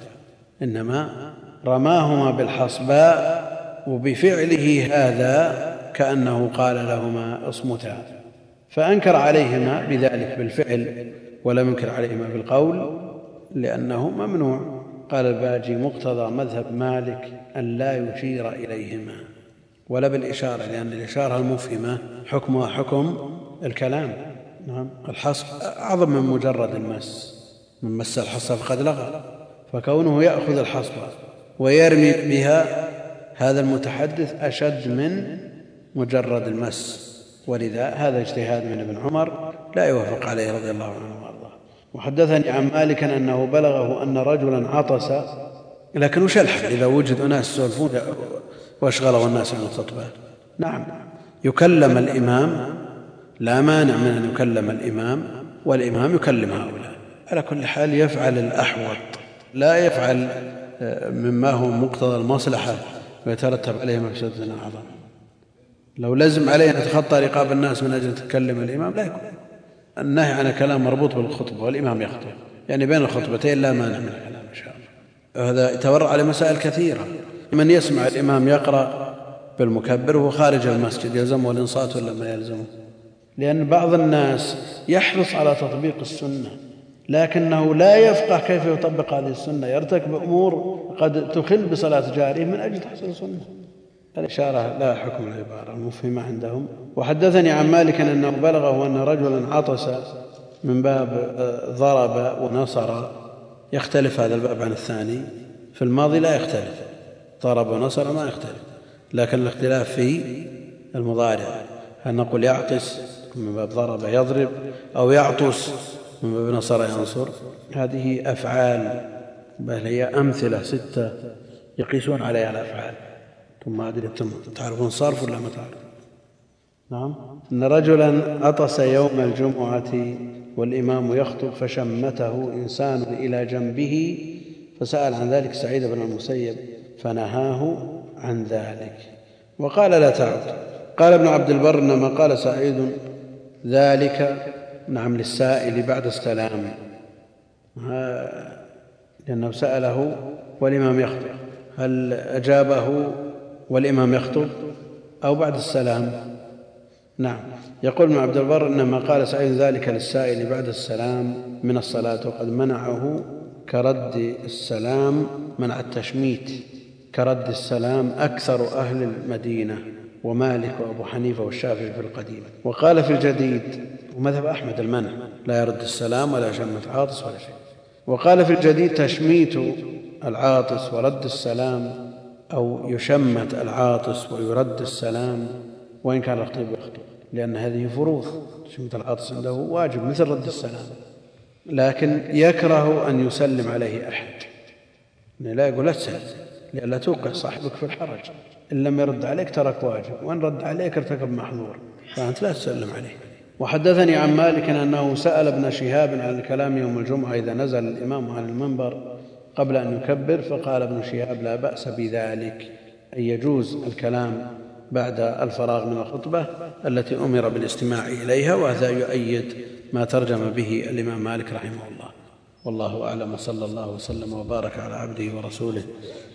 إنما رماهما بالحصباء وبفعله هذا كأنه قال لهما اصمتا. فأنكر عليهما بذلك بالفعل ولم ينكر عليهما بالقول لأنه ممنوع. قال الباجي مقتضى مذهب مالك أن لا يشير إليهما ولا بالإشارة لأن الإشارة المفهمة حكمها حكم الكلام. نعم. أعظم من مجرد المس من مس الحصى فقد لغى. فكونه يأخذ الحصبة ويرمي بها هذا المتحدث أشد من مجرد المس. ولذا هذا اجتهاد من ابن عمر لا يوافق عليه رضي الله عنه وأرضاه. وحدثني عن مالك أنه بلغه أن رجلا عطس لكن وش الحل؟ إذا وجد أناس يسولفون وأشغله الناس عن الخطبة. نعم. يكلم الإمام لا مانع من أن يكلم الإمام والإمام يكلم هؤلاء. على كل حال يفعل الأحوط. لا يفعل آه، مما هو مقتضى المصلحة ويترتب عليه مفسده اعظم لو لزم عليه أن يتخطى رقاب الناس من أجل تكلم الإمام لا يكون. النهي عن الكلام مربوط بالخطبة والإمام يخطب. يعني بين الخطبتين لا مانع من الكلام إن شاء الله. هذا يتورع على مسائل كثيرة. من يسمع الإمام يقرأ بالمكبر وهو خارج المسجد يلزمه الإنصات ولا ما يلزمه؟ لأن بعض الناس يحرص على تطبيق السنة. لكنه لا يفقه كيف يطبق هذه السنة. يرتكب أمور قد تخل بصلاة جاره من أجل تحصيل السنة الإشارة لا حكم العبارة المفهمة عندهم. وحدثني عن مالك أنه بلغه أن رجلا عطس من باب آه، ضرب ونصر. يختلف هذا الباب عن الثاني. في الماضي لا يختلف. ضرب ونصر ما يختلف. لكن الاختلاف في المضارع. هل نقول يعطس من باب ضرب يضرب أو يعطس؟ نصر ينصر. هذه أفعال بل هي أمثلة ستة يقيسون عليها الأفعال. ثم أدري أنتم تعرفون صرف ولا ما تعرفون نعم. إن رجلا عطس يوم الجمعة والإمام يخطب فشمته إنسان إلى جنبه فسأل عن ذلك سعيد بن المسيب فنهاه عن ذلك. وقال لا تعد. قال ابن عبد البر إنما قال سعيد ذلك نعم للسائل بعد السلام. لأنه سأله والإمام يخطب. هل أجابه والإمام يخطب؟ أو بعد السلام؟ نعم. يقول ابن عبد البر إنما قال سعيد ذلك للسائل بعد السلام من الصلاة وقد منعه كرد السلام منع التشميت كرد السلام أكثر أهل المدينة. ومالك وأبو حنيفة والشافعي في القديم. وقال في الجديد ومذهب أحمد المنع لا يرد السلام ولا يشمت عاطس ولا شيء. وقال في الجديد تشميت العاطس ورد السلام أو يشمت العاطس ويرد السلام وإن كان الخطيب يخطب. لأن هذه فروض تشمت العاطس عنده واجب مثل رد السلام. لكن يكره أن يسلم عليه أحد. لا يقول لا تسلم لئلا توقع صاحبك في الحرج. إن لم يرد عليك ترك واجب وإن رد عليك ارتكب محظور فأنت لا تسلم عليه. وحدثني عن مالك أنه سأل ابن شهاب عن الكلام يوم الجمعة إذا نزل الإمام عن المنبر قبل أن يكبر فقال ابن شهاب لا بأس بذلك أن يجوز الكلام بعد الفراغ من الخطبة التي أمر بالاستماع إليها وهذا يؤيد ما ترجم به الإمام مالك رحمه الله. والله أعلم وصلى الله وسلم وبارك على عبده ورسوله.